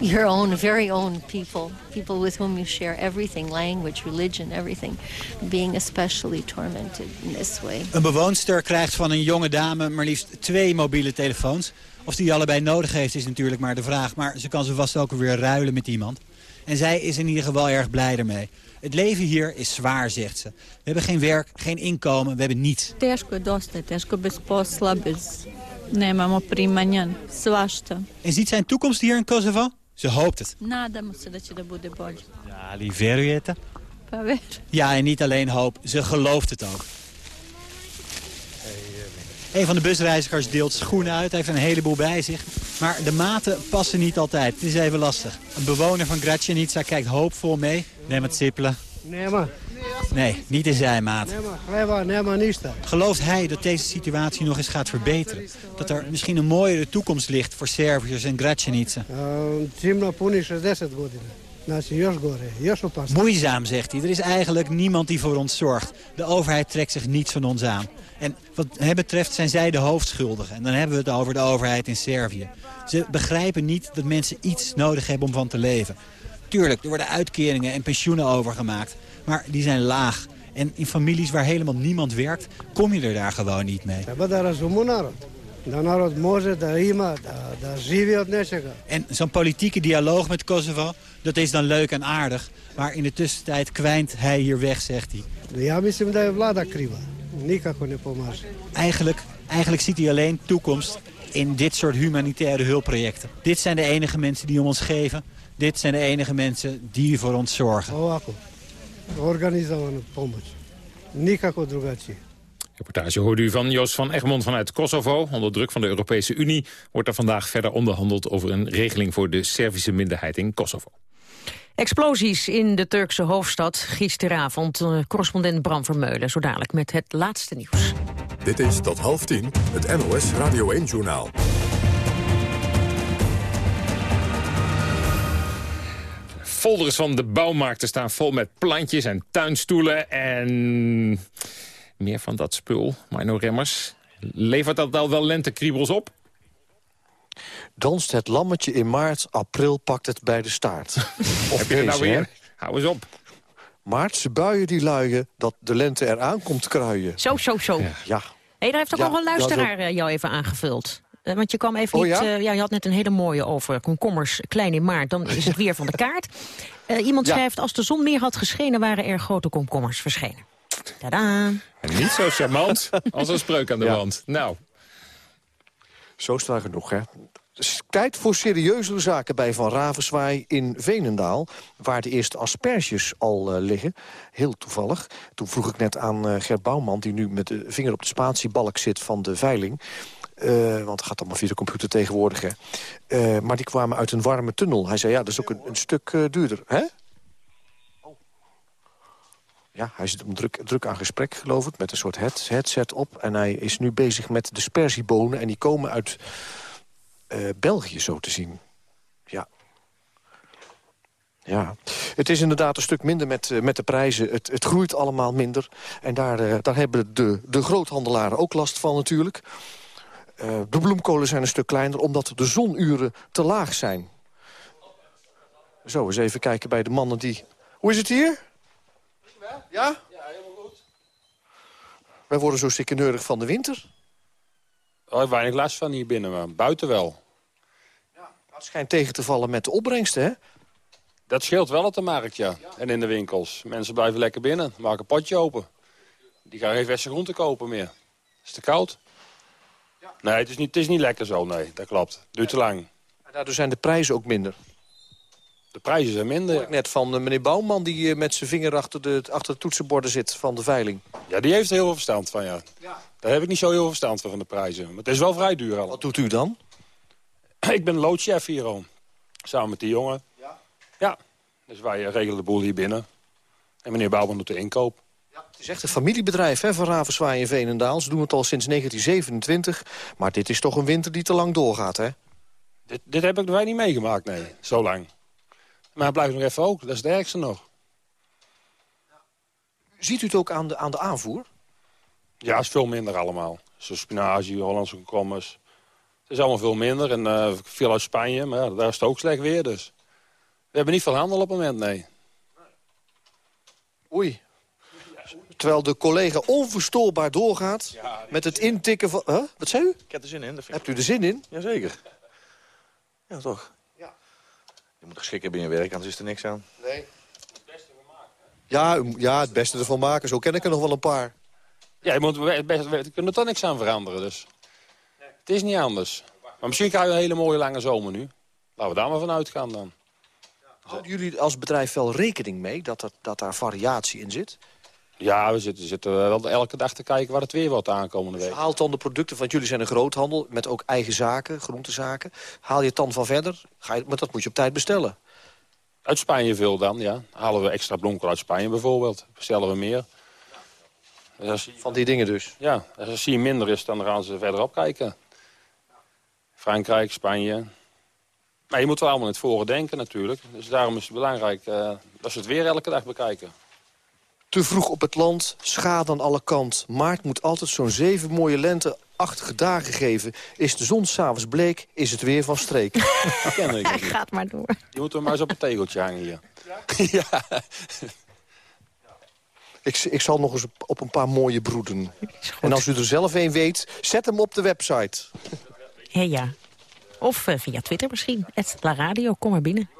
your own, very own people, people with whom you share everything, language, religion, everything, being especially tormented in this way. Een bewoonster krijgt van een jonge dame maar liefst twee mobiele telefoons. Of die allebei nodig heeft is natuurlijk maar de vraag, maar ze kan ze vast ook weer ruilen met iemand. En zij is in ieder geval erg blij ermee. Het leven hier is zwaar, zegt ze. We hebben geen werk, geen inkomen, we hebben niets. Teško je dosta, teško bez posla, bez... Nemamo primanja, svašta. En ziet zijn toekomst hier in Kosovo? Ze hoopt het. Nadamo se da će da bude. Ja, li verujete? Ja, en niet alleen hoop, ze gelooft het ook. Een van de busreizigers deelt schoenen uit, heeft een heleboel bij zich. Maar de maten passen niet altijd, het is even lastig. Een bewoner van Gračanica kijkt hoopvol mee. Neem het sippelen. Nee, maar. Nee, niet in zijn maat. Gelooft hij dat deze situatie nog eens gaat verbeteren? Dat er misschien een mooiere toekomst ligt voor Serviërs en Gračanica? Zimno puni 60 godina. Znači, još gore, još opasnije. Moeizaam, zegt hij. Er is eigenlijk niemand die voor ons zorgt. De overheid trekt zich niets van ons aan. En wat hem betreft zijn zij de hoofdschuldigen. En dan hebben we het over de overheid in Servië. Ze begrijpen niet dat mensen iets nodig hebben om van te leven. Tuurlijk, er worden uitkeringen en pensioenen overgemaakt. Maar die zijn laag. En in families waar helemaal niemand werkt, kom je er daar gewoon niet mee. En zo'n politieke dialoog met Kosovo, dat is dan leuk en aardig. Maar in de tussentijd kwijnt hij hier weg, zegt hij. Eigenlijk, eigenlijk ziet hij alleen toekomst in dit soort humanitaire hulpprojecten. Dit zijn de enige mensen die om ons geven. Dit zijn de enige mensen die voor ons zorgen. Ovako. Organizovana pomoć. Nikako drugačije. Reportage hoorde u van Joost van Egmond vanuit Kosovo. Onder druk van de Europese Unie wordt er vandaag verder onderhandeld... over een regeling voor de Servische minderheid in Kosovo. Explosies in de Turkse hoofdstad gisteravond. Uh, correspondent Bram Vermeulen, zo dadelijk met het laatste nieuws. Dit is tot half tien het NOS Radio 1-journaal. Folders van de bouwmarkten staan vol met plantjes en tuinstoelen en Meer van dat spul, Mino Remmers. Levert dat al wel lentekriebels op? Danst het lammetje in maart, april pakt het bij de staart. Of Heb je er nou weer? Hou eens op. Maartse buien die luien, dat de lente eraan komt kruien. Zo, zo, zo. Ja. Hey, daar heeft ook Ja, nog een ja, luisteraar eh, jou even aangevuld. Eh, want je kwam even Oh, niet... ja? eh, ja, je had net een hele mooie over komkommers klein in maart. Dan is het weer van de kaart. Eh, iemand Ja. schrijft, als de zon meer had geschenen... waren er grote komkommers verschenen. Tadaa. En niet zo charmant als een spreuk aan de wand. Nou, Zo staan genoeg, hè. Het is tijd voor serieuzere zaken bij Van Ravenswaai in Veenendaal... waar de eerste asperges al eh, liggen. Heel toevallig. Toen vroeg ik net aan eh, Gert Bouwman... die nu met de vinger op de spatiebalk zit van de veiling... Eh, want het gaat allemaal via de computer tegenwoordig, hè. Eh, maar die kwamen uit een warme tunnel. Hij zei, ja, dat is ook een, een stuk eh, duurder. Hè? Ja, hij zit druk, druk aan gesprek, geloof ik, met een soort head, headset op. En hij is nu bezig met de sperziebonen. En die komen uit België, zo te zien. Ja. Ja, het is inderdaad een stuk minder met, met de prijzen. Het, het groeit allemaal minder. En daar, daar hebben de, de groothandelaren ook last van natuurlijk. Eh, de bloemkolen zijn een stuk kleiner omdat de zonuren te laag zijn. Zo, eens even kijken bij de mannen die... Hoe is het hier? Ja? Ja, helemaal goed. Wij worden zo stikkeneurig van de winter. Oh, weinig last van hier binnen, maar buiten wel. Het schijnt tegen te vallen met de opbrengsten, hè? Dat scheelt wel op de markt, ja. En in de winkels. Mensen blijven lekker binnen, maken een potje open. Die gaan geen verse groenten kopen meer. Het is te koud. Nee, het is, niet, het is niet lekker zo, nee. Dat klopt. Duurt te lang. En daardoor zijn de prijzen ook minder. De prijzen zijn minder. Hoor ik net van eh, meneer Bouwman... die eh, met zijn vinger achter de, achter de toetsenborden zit van de veiling. Ja, die heeft er heel veel verstand van, ja. Daar heb ik niet zo heel veel verstand van, van de prijzen. Maar het is wel vrij duur al. Wat doet u dan? ik ben loodchef hier al. Samen met die jongen. Ja? Ja. Dus wij eh, regelen de boel hier binnen. En meneer Bouwman doet de inkoop. Het is echt een familiebedrijf hè, van Ravenswaai en Veenendaal. Ze doen het al sinds 1927. Maar dit is toch een winter die te lang doorgaat, hè? Dit, dit heb ik wij niet meegemaakt, nee. Zo lang. Maar hij blijft nog even ook. Dat is het ergste nog. Ziet u het ook aan de, aan de aanvoer? Ja, het is veel minder allemaal. Zo spinazie, Hollandse komkommers. Het is allemaal veel minder. En eh, veel uit Spanje, maar ja, daar is het ook slecht weer dus. We hebben niet veel handel op het moment, nee. Oei. Terwijl de collega onverstoorbaar doorgaat met het intikken van... Huh? Wat zei u? Ik heb er zin in. Dat vind Hebt u er zin in? Jazeker. Ja, toch? Ja. Je moet schik hebben in je werk, anders is er niks aan. Nee. Ja, u- ja, het beste ervan maken. Zo ken ik er nog wel een paar. Ja, je moet, we, best, we kunnen er toch niks aan veranderen, dus. Het is niet anders. Maar misschien krijgen we een hele mooie lange zomer nu. Laten we daar maar van uitgaan dan. Houden jullie als bedrijf wel rekening mee dat, er, dat daar variatie in zit? Ja, we zitten, zitten wel elke dag te kijken waar het weer wordt aankomende week. Haalt dan de producten, want jullie zijn een groothandel... met ook eigen zaken, groentezaken. Haal je het dan van verder? Ga je, maar dat moet je op tijd bestellen. Uit Spanje veel dan, ja. Halen we extra bloemkool uit Spanje bijvoorbeeld. Bestellen we meer. Dus Van die dingen dus? ja, dus als hier minder is, dan gaan ze verderop kijken. Frankrijk, Spanje. Maar je moet wel allemaal in het voren denken natuurlijk. Dus daarom is het belangrijk eh, dat ze het weer elke dag bekijken. Te vroeg op het land, schade aan alle kant. Maart moet altijd zo'n zeven mooie lente-achtige dagen geven. Is de zon s'avonds bleek, is het weer van streek. Die ken ik Hij gaat maar door. Je moet hem maar eens op een tegeltje hangen hier. Ik, ik zal nog eens op, op een paar mooie broeden. En als u er zelf een weet, zet hem op de website. Hé ja. Of eh, via Twitter misschien. Het La Radio, kom maar binnen.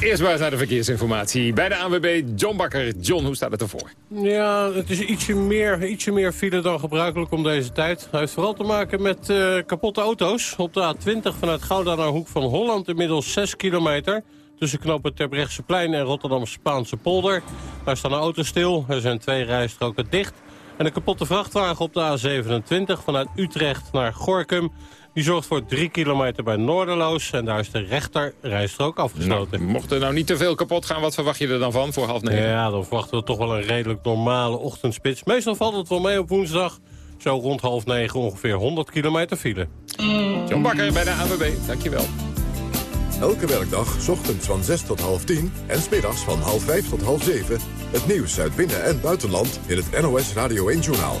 Eerst maar eens naar de verkeersinformatie. Bij de ANWB John Bakker. John, hoe staat het ervoor? Ja, het is ietsje meer, ietsje meer file dan gebruikelijk om deze tijd. Hij heeft vooral te maken met eh, kapotte auto's. Op de A20 vanuit Gouda naar Hoek van Holland inmiddels 6 kilometer. Tussen knopen Terbrechtseplein en Rotterdam Spaanse polder. Daar staan auto's stil. Er zijn twee rijstroken dicht. En een kapotte vrachtwagen op de A27 vanuit Utrecht naar Gorkum. Die zorgt voor 3 kilometer bij Noorderloos. En daar is de rechter rijstrook afgesloten. Nou, mocht er nou niet te veel kapot gaan, wat verwacht je er dan van voor half negen? Ja, dan verwachten we toch wel een redelijk normale ochtendspits. Meestal valt het wel mee op woensdag. Zo rond half negen ongeveer 100 kilometer file. John Bakker bij de ANWB, dankjewel. Elke werkdag, 's ochtends van 6 tot half 10 en smiddags van half 5 tot half 7... Het nieuws uit binnen- en buitenland in het NOS Radio 1-journaal.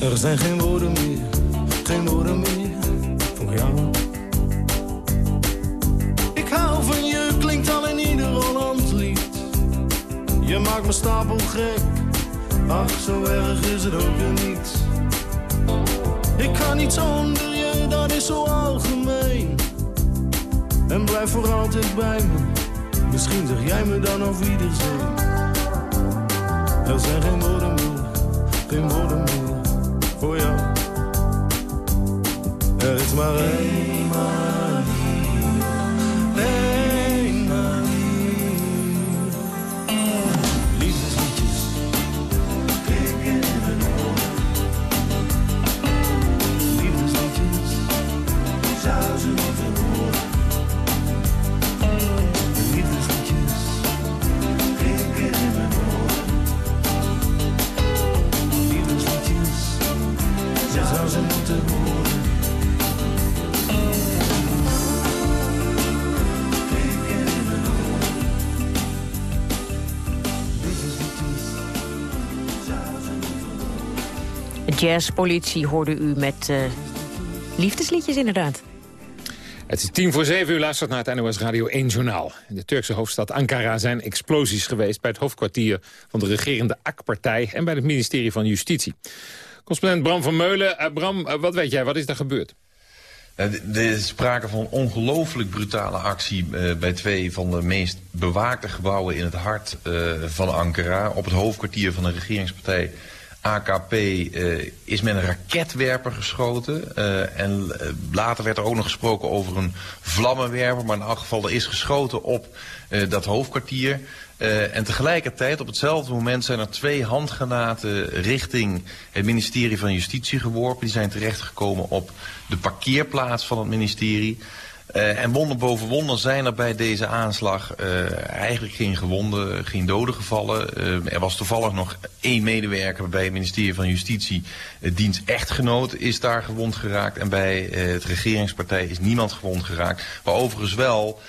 Er zijn geen woorden meer, geen woorden meer voor jou. Ik hou van je, klinkt al in ieder Hollands lied. Je maakt me stapel gek, ach zo erg is het ook weer niet. Ik kan niet zonder je, dat is zo algemeen. En blijf voor altijd bij me. Misschien zeg jij me dan op iedereen. Er voor jou. Er Jazzpolitie hoorde u met eh, liefdesliedjes inderdaad. Het is tien voor zeven uur, luistert naar het NOS Radio 1 Journaal. In de Turkse hoofdstad Ankara zijn explosies geweest... bij het hoofdkwartier van de regerende AK-partij... en bij het ministerie van Justitie. Correspondent Bram van Meulen. Eh, Bram, eh, wat weet jij, wat is er gebeurd? Er is sprake van een ongelooflijk brutale actie eh, bij twee van de meest bewaakte gebouwen in het hart eh, van Ankara. Op het hoofdkwartier van de regeringspartij AKP eh, is met een raketwerper geschoten. eh, en eh, later werd er ook nog gesproken over een vlammenwerper. Maar in elk geval, er is geschoten op dat hoofdkwartier. En tegelijkertijd, op hetzelfde moment, zijn er twee handgranaten richting het ministerie van Justitie geworpen. Die zijn terechtgekomen op de parkeerplaats van het ministerie. Eh, en wonder boven wonder zijn er bij deze aanslag eh, eigenlijk geen gewonden, geen doden gevallen. Eh, er was toevallig nog één medewerker bij het ministerie van Justitie. Uh, diens echtgenoot is daar gewond geraakt. En bij het regeringspartij is niemand gewond geraakt. Maar overigens wel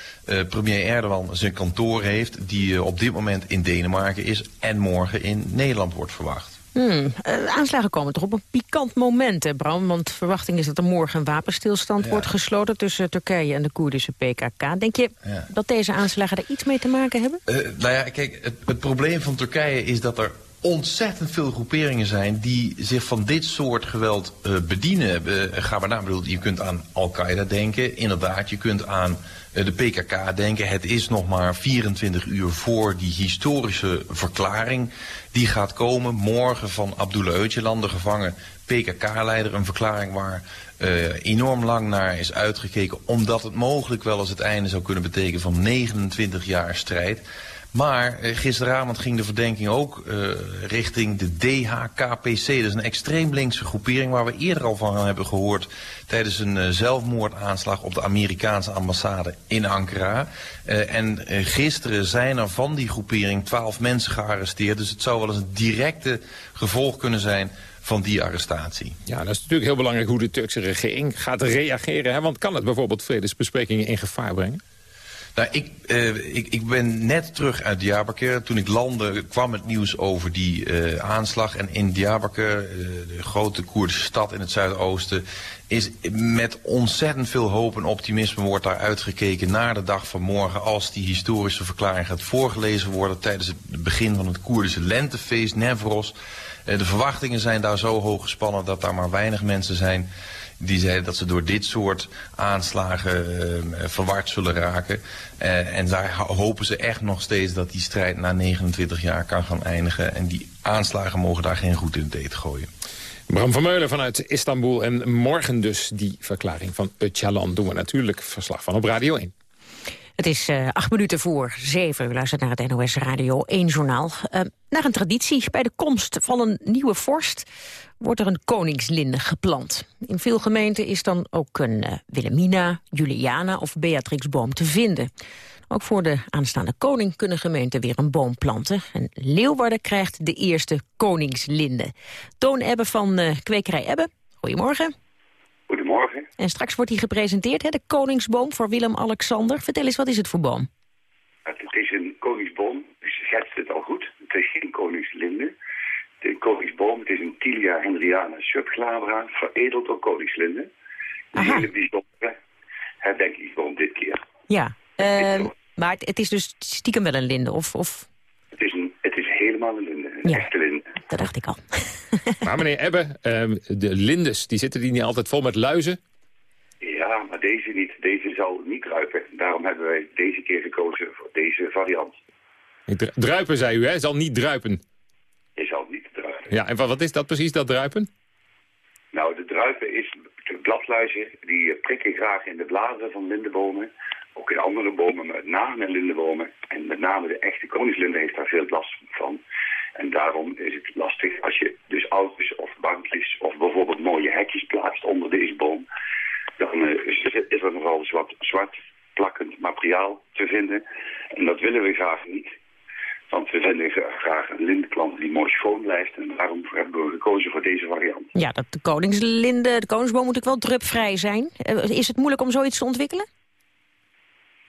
premier Erdogan zijn kantoor heeft... die op dit moment in Denemarken is en morgen in Nederland wordt verwacht. Hmm, eh, aanslagen komen toch op een pikant moment, hè Bram? Want verwachting is dat er morgen een wapenstilstand Ja. wordt gesloten... tussen Turkije en de Koerdische PKK. Denk je Ja. dat deze aanslagen er iets mee te maken hebben? Eh, nou ja, kijk, het, het probleem van Turkije is dat er ontzettend veel groeperingen zijn die zich van dit soort geweld uh, bedienen. Uh, ga maar naar, bedoel, je kunt aan Al-Qaeda denken, inderdaad, je kunt aan uh, de PKK denken. Het is nog maar 24 uur voor die historische verklaring die gaat komen. Morgen van Abdullah Öcalan, de gevangen PKK-leider, een verklaring waar enorm lang naar is uitgekeken, omdat het mogelijk wel eens het einde zou kunnen betekenen van 29 jaar strijd. Maar eh, gisteravond ging de verdenking ook uh, richting de DHKPC. Dat is een extreem linkse groepering waar we eerder al van hebben gehoord... tijdens een uh, zelfmoordaanslag op de Amerikaanse ambassade in Ankara. En gisteren zijn er van die groepering twaalf mensen gearresteerd. Dus het zou wel eens een directe gevolg kunnen zijn van die arrestatie. Ja, dat is natuurlijk heel belangrijk hoe de Turkse regering gaat reageren. Hè? Want kan het bijvoorbeeld vredesbesprekingen in gevaar brengen? Nou, ik, uh, ik, ik ben net terug uit Diyarbakir. Toen ik landde kwam het nieuws over die uh, aanslag. En in Diyarbakir, uh, de grote Koerdische stad in het zuidoosten... is met ontzettend veel hoop en optimisme wordt daar uitgekeken... naar de dag van morgen als die historische verklaring gaat voorgelezen worden... tijdens het begin van het Koerdische lentefeest, Nevros. de verwachtingen zijn daar zo hoog gespannen dat daar maar weinig mensen zijn die zeiden dat ze door dit soort aanslagen uh, verward zullen raken. Uh, en daar hopen ze echt nog steeds dat die strijd na 29 jaar kan gaan eindigen. En die aanslagen mogen daar geen goed in eten gooien. Bram van Meulen vanuit Istanbul. En morgen dus die verklaring van Öcalan doen we natuurlijk verslag van op Radio 1. Het is uh, acht minuten voor zeven. U luistert naar het NOS Radio 1 journaal. Uh, naar een traditie. Bij de komst van een nieuwe vorst wordt er een koningslinde geplant. In veel gemeenten is dan ook een uh, Wilhelmina, Juliana of Beatrixboom te vinden. Ook voor de aanstaande koning kunnen gemeenten weer een boom planten. En Leeuwarden krijgt de eerste koningslinde. Toon Ebbe van Kwekerij Ebbe, goedemorgen. Goedemorgen. En straks wordt hij gepresenteerd, hè, de koningsboom voor Willem-Alexander. Vertel eens, wat is het voor boom? Het is een koningsboom, u schetst het al goed. Het is geen koningslinde. De koningsboom, het is een Tilia Henriana subglabra, veredeld door koningslinde. Een hele bijzondere herdenkingsboom dit keer. Ja, uh, maar het, is dus stiekem wel een linde, of... of... Het, is een, het is helemaal een linde, ja, echte linde. Dat dacht ik al. maar meneer Ebbe, uh, de lindes, die zitten die niet altijd vol met luizen? Ja, maar deze niet. Deze zal niet druipen. Daarom hebben wij deze keer gekozen voor deze variant. Druipen, zei u, hè? Zal niet druipen. Je zal niet druipen. Ja, en wat is dat precies, dat druipen? Nou, de druipen is de bladluizen die prikken graag in de bladeren van lindenbomen. Ook in andere bomen, maar met name in lindenbomen. En met name de echte koningslinde heeft daar veel last van. En daarom is het lastig als je dus auto's of bankjes of bijvoorbeeld mooie hekjes plaatst onder deze boom. Dan uh, is er nogal wat zwart plakkend materiaal te vinden. En dat willen we graag niet. Want we vinden graag een lindenklant die mooi schoon blijft. En daarom hebben we gekozen voor deze variant. Ja, dat de koningslinde, de koningsboom moet ook wel drupvrij zijn. Is het moeilijk om zoiets te ontwikkelen?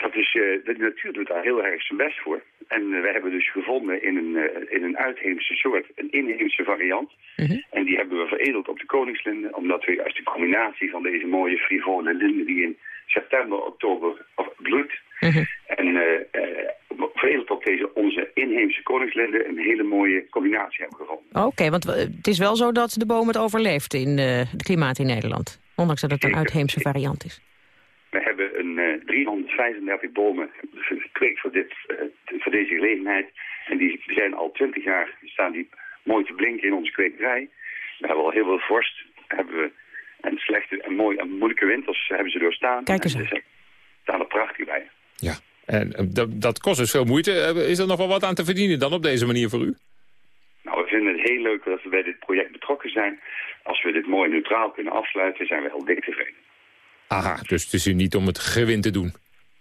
Dat is, uh, de natuur doet daar heel erg zijn best voor. En uh, we hebben dus gevonden in een, uh, in een uitheemse soort, een inheemse variant. -hmm. En die hebben we veredeld op de koningslinde, omdat we juist de combinatie van deze mooie frivole linde die in september, oktober bloeit. -hmm. En veredeld op deze onze inheemse koningslinde een hele mooie combinatie hebben gevonden. Oké, okay, want het is wel zo dat de boom het overleeft in het klimaat in Nederland. Ondanks dat het een uitheemse variant is. We hebben een uh, 335 bomen gekweekt voor, dit, uh, voor deze gelegenheid. En die zijn al 20 jaar staan die mooi te blinken in onze kwekerij. We hebben al heel veel vorst. Hebben we, en slechte en mooie en moeilijke winters hebben ze doorstaan. Kijk eens. En ze staan er prachtig bij. Ja, en dat, dat kost dus veel moeite. Is er nog wel wat aan te verdienen dan op deze manier voor u? Nou, we vinden het heel leuk dat we bij dit project betrokken zijn. Als we dit mooi neutraal kunnen afsluiten, zijn we heel dik tevreden. Aha, dus het is u niet om het gewin te doen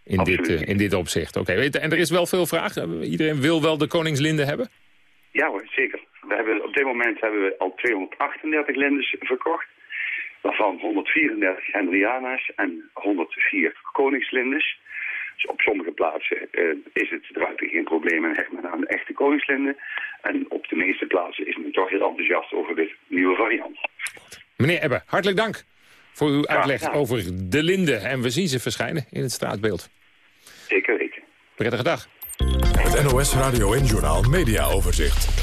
in, dit, uh, in dit opzicht. Oké, okay. En er is wel veel vraag? Iedereen wil wel de koningslinde hebben? Ja hoor, zeker. We hebben, op dit moment hebben we al 238 lindes verkocht. Waarvan 134 Henriana's en 104 koningslindes. Dus op sommige plaatsen uh, is het druipen geen probleem en hecht men aan de echte koningslinde. En op de meeste plaatsen is men toch heel enthousiast over dit nieuwe variant. Meneer Ebbe, hartelijk dank voor uw uitleg ja, ja. over de linde. En we zien ze verschijnen in het straatbeeld. Zeker weten. Prettige dag. Het NOS Radio en Journaal Media Overzicht.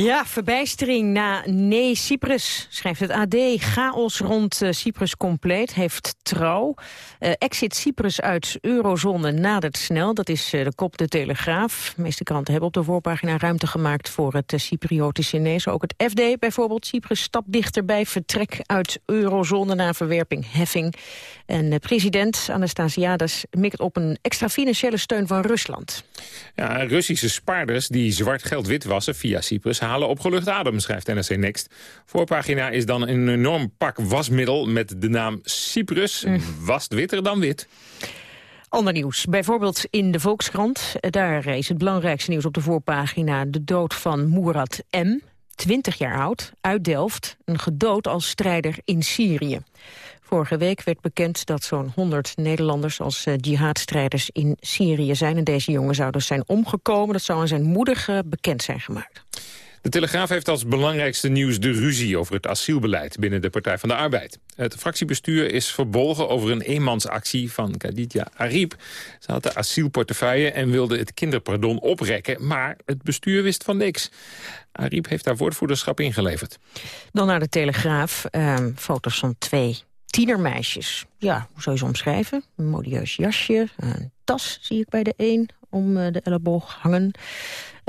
Ja, verbijstering na nee Cyprus, schrijft het AD. Chaos rond uh, Cyprus compleet, heeft trouw. Uh, exit Cyprus uit eurozone nadert snel, dat is uh, de kop de Telegraaf. De meeste kranten hebben op de voorpagina ruimte gemaakt voor het Cypriotische ineens. Ook het FD bijvoorbeeld, Cyprus stapt dichterbij vertrek uit eurozone na verwerping heffing. En president Anastasiades mikt op een extra financiële steun van Rusland. Ja, Russische spaarders die zwart geld witwassen via Cyprus halen opgelucht adem, schrijft NRC Next. Voorpagina is dan een enorm pak wasmiddel met de naam Cyprus. Mm. Wast witter dan wit. Ander nieuws, bijvoorbeeld in de Volkskrant. Daar is het belangrijkste nieuws op de voorpagina... de dood van Murat M., 20 jaar oud, uit Delft. Een gedood als strijder in Syrië. Vorige week werd bekend dat zo'n 100 Nederlanders als uh, jihadstrijders in Syrië zijn. En deze jongen zou dus zijn omgekomen. Dat zou aan zijn moeder uh, bekend zijn gemaakt. De Telegraaf heeft als belangrijkste nieuws de ruzie over het asielbeleid binnen de Partij van de Arbeid. Het fractiebestuur is verbolgen over een eenmansactie van Khadija Ariep. Ze had de asielportefeuille en wilde het kinderpardon oprekken, maar het bestuur wist van niks. Ariep heeft daar woordvoerderschap ingeleverd. Dan naar de Telegraaf, uh, foto's van twee tienermeisjes. Ja, hoe zou je ze omschrijven? Een modieus jasje, een tas zie ik bij de een om eh, de elleboog hangen.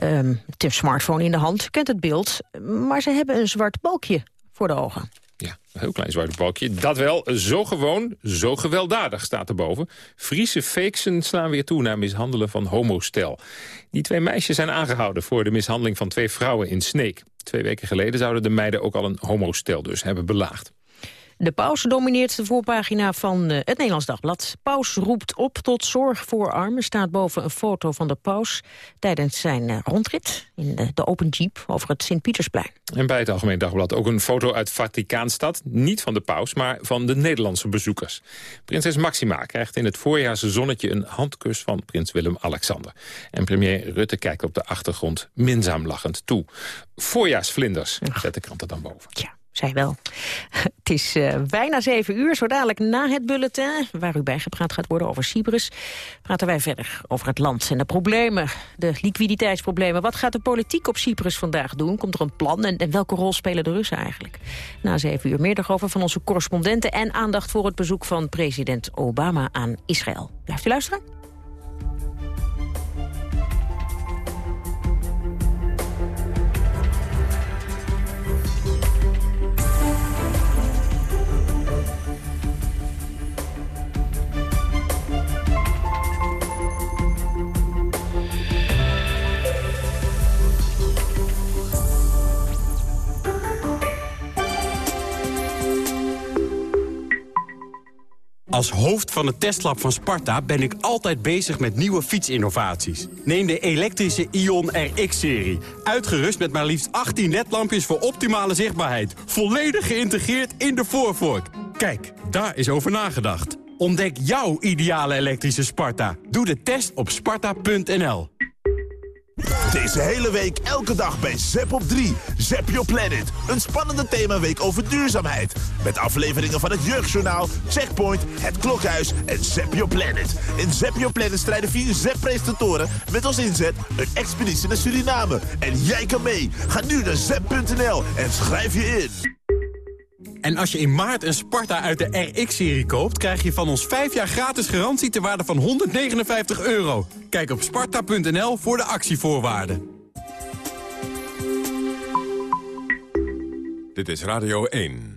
Um, smartphone in de hand, kent het beeld. Maar ze hebben een zwart balkje voor de ogen. Ja, een heel klein zwart balkje. Dat wel, zo gewoon, zo gewelddadig staat erboven. Friese fakesen slaan weer toe naar mishandelen van homostel. Die twee meisjes zijn aangehouden voor de mishandeling van twee vrouwen in Sneek. Twee weken geleden zouden de meiden ook al een homostel dus hebben belaagd. De paus domineert de voorpagina van uh, het Nederlands Dagblad. Paus roept op tot zorg voor armen. Staat boven een foto van de paus tijdens zijn uh, rondrit in de, de, open jeep over het Sint-Pietersplein. En bij het Algemeen Dagblad ook een foto uit Vaticaanstad. Niet van de paus, maar van de Nederlandse bezoekers. Prinses Maxima krijgt in het voorjaarse zonnetje een handkus van prins Willem-Alexander. En premier Rutte kijkt op de achtergrond minzaam lachend toe. Voorjaarsvlinders, zet de krant er dan boven. Ja. Zij wel. Het is uh, bijna zeven uur, zo dadelijk na het bulletin... waar u bijgepraat gaat worden over Cyprus... praten wij verder over het land en de problemen, de liquiditeitsproblemen. Wat gaat de politiek op Cyprus vandaag doen? Komt er een plan en, en welke rol spelen de Russen eigenlijk? Na zeven uur meer over van onze correspondenten... en aandacht voor het bezoek van president Obama aan Israël. Blijft u luisteren? Als hoofd van het testlab van Sparta ben ik altijd bezig met nieuwe fietsinnovaties. Neem de elektrische Ion RX-serie. Uitgerust met maar liefst 18 ledlampjes voor optimale zichtbaarheid. Volledig geïntegreerd in de voorvork. Kijk, daar is over nagedacht. Ontdek jouw ideale elektrische Sparta. Doe de test op sparta.nl. Deze hele week elke dag bij Zep op 3. Zep Your Planet. Een spannende themaweek over duurzaamheid. Met afleveringen van het Jeugdjournaal, Checkpoint, Het Klokhuis en Zep Your Planet. In Zep Your Planet strijden vier Zep-presentatoren met als inzet een expeditie naar Suriname. En jij kan mee. Ga nu naar zep.nl en schrijf je in. En als je in maart een Sparta uit de RX-serie koopt... krijg je van ons 5 jaar gratis garantie ter waarde van 159 euro. Kijk op sparta.nl voor de actievoorwaarden. Dit is Radio 1.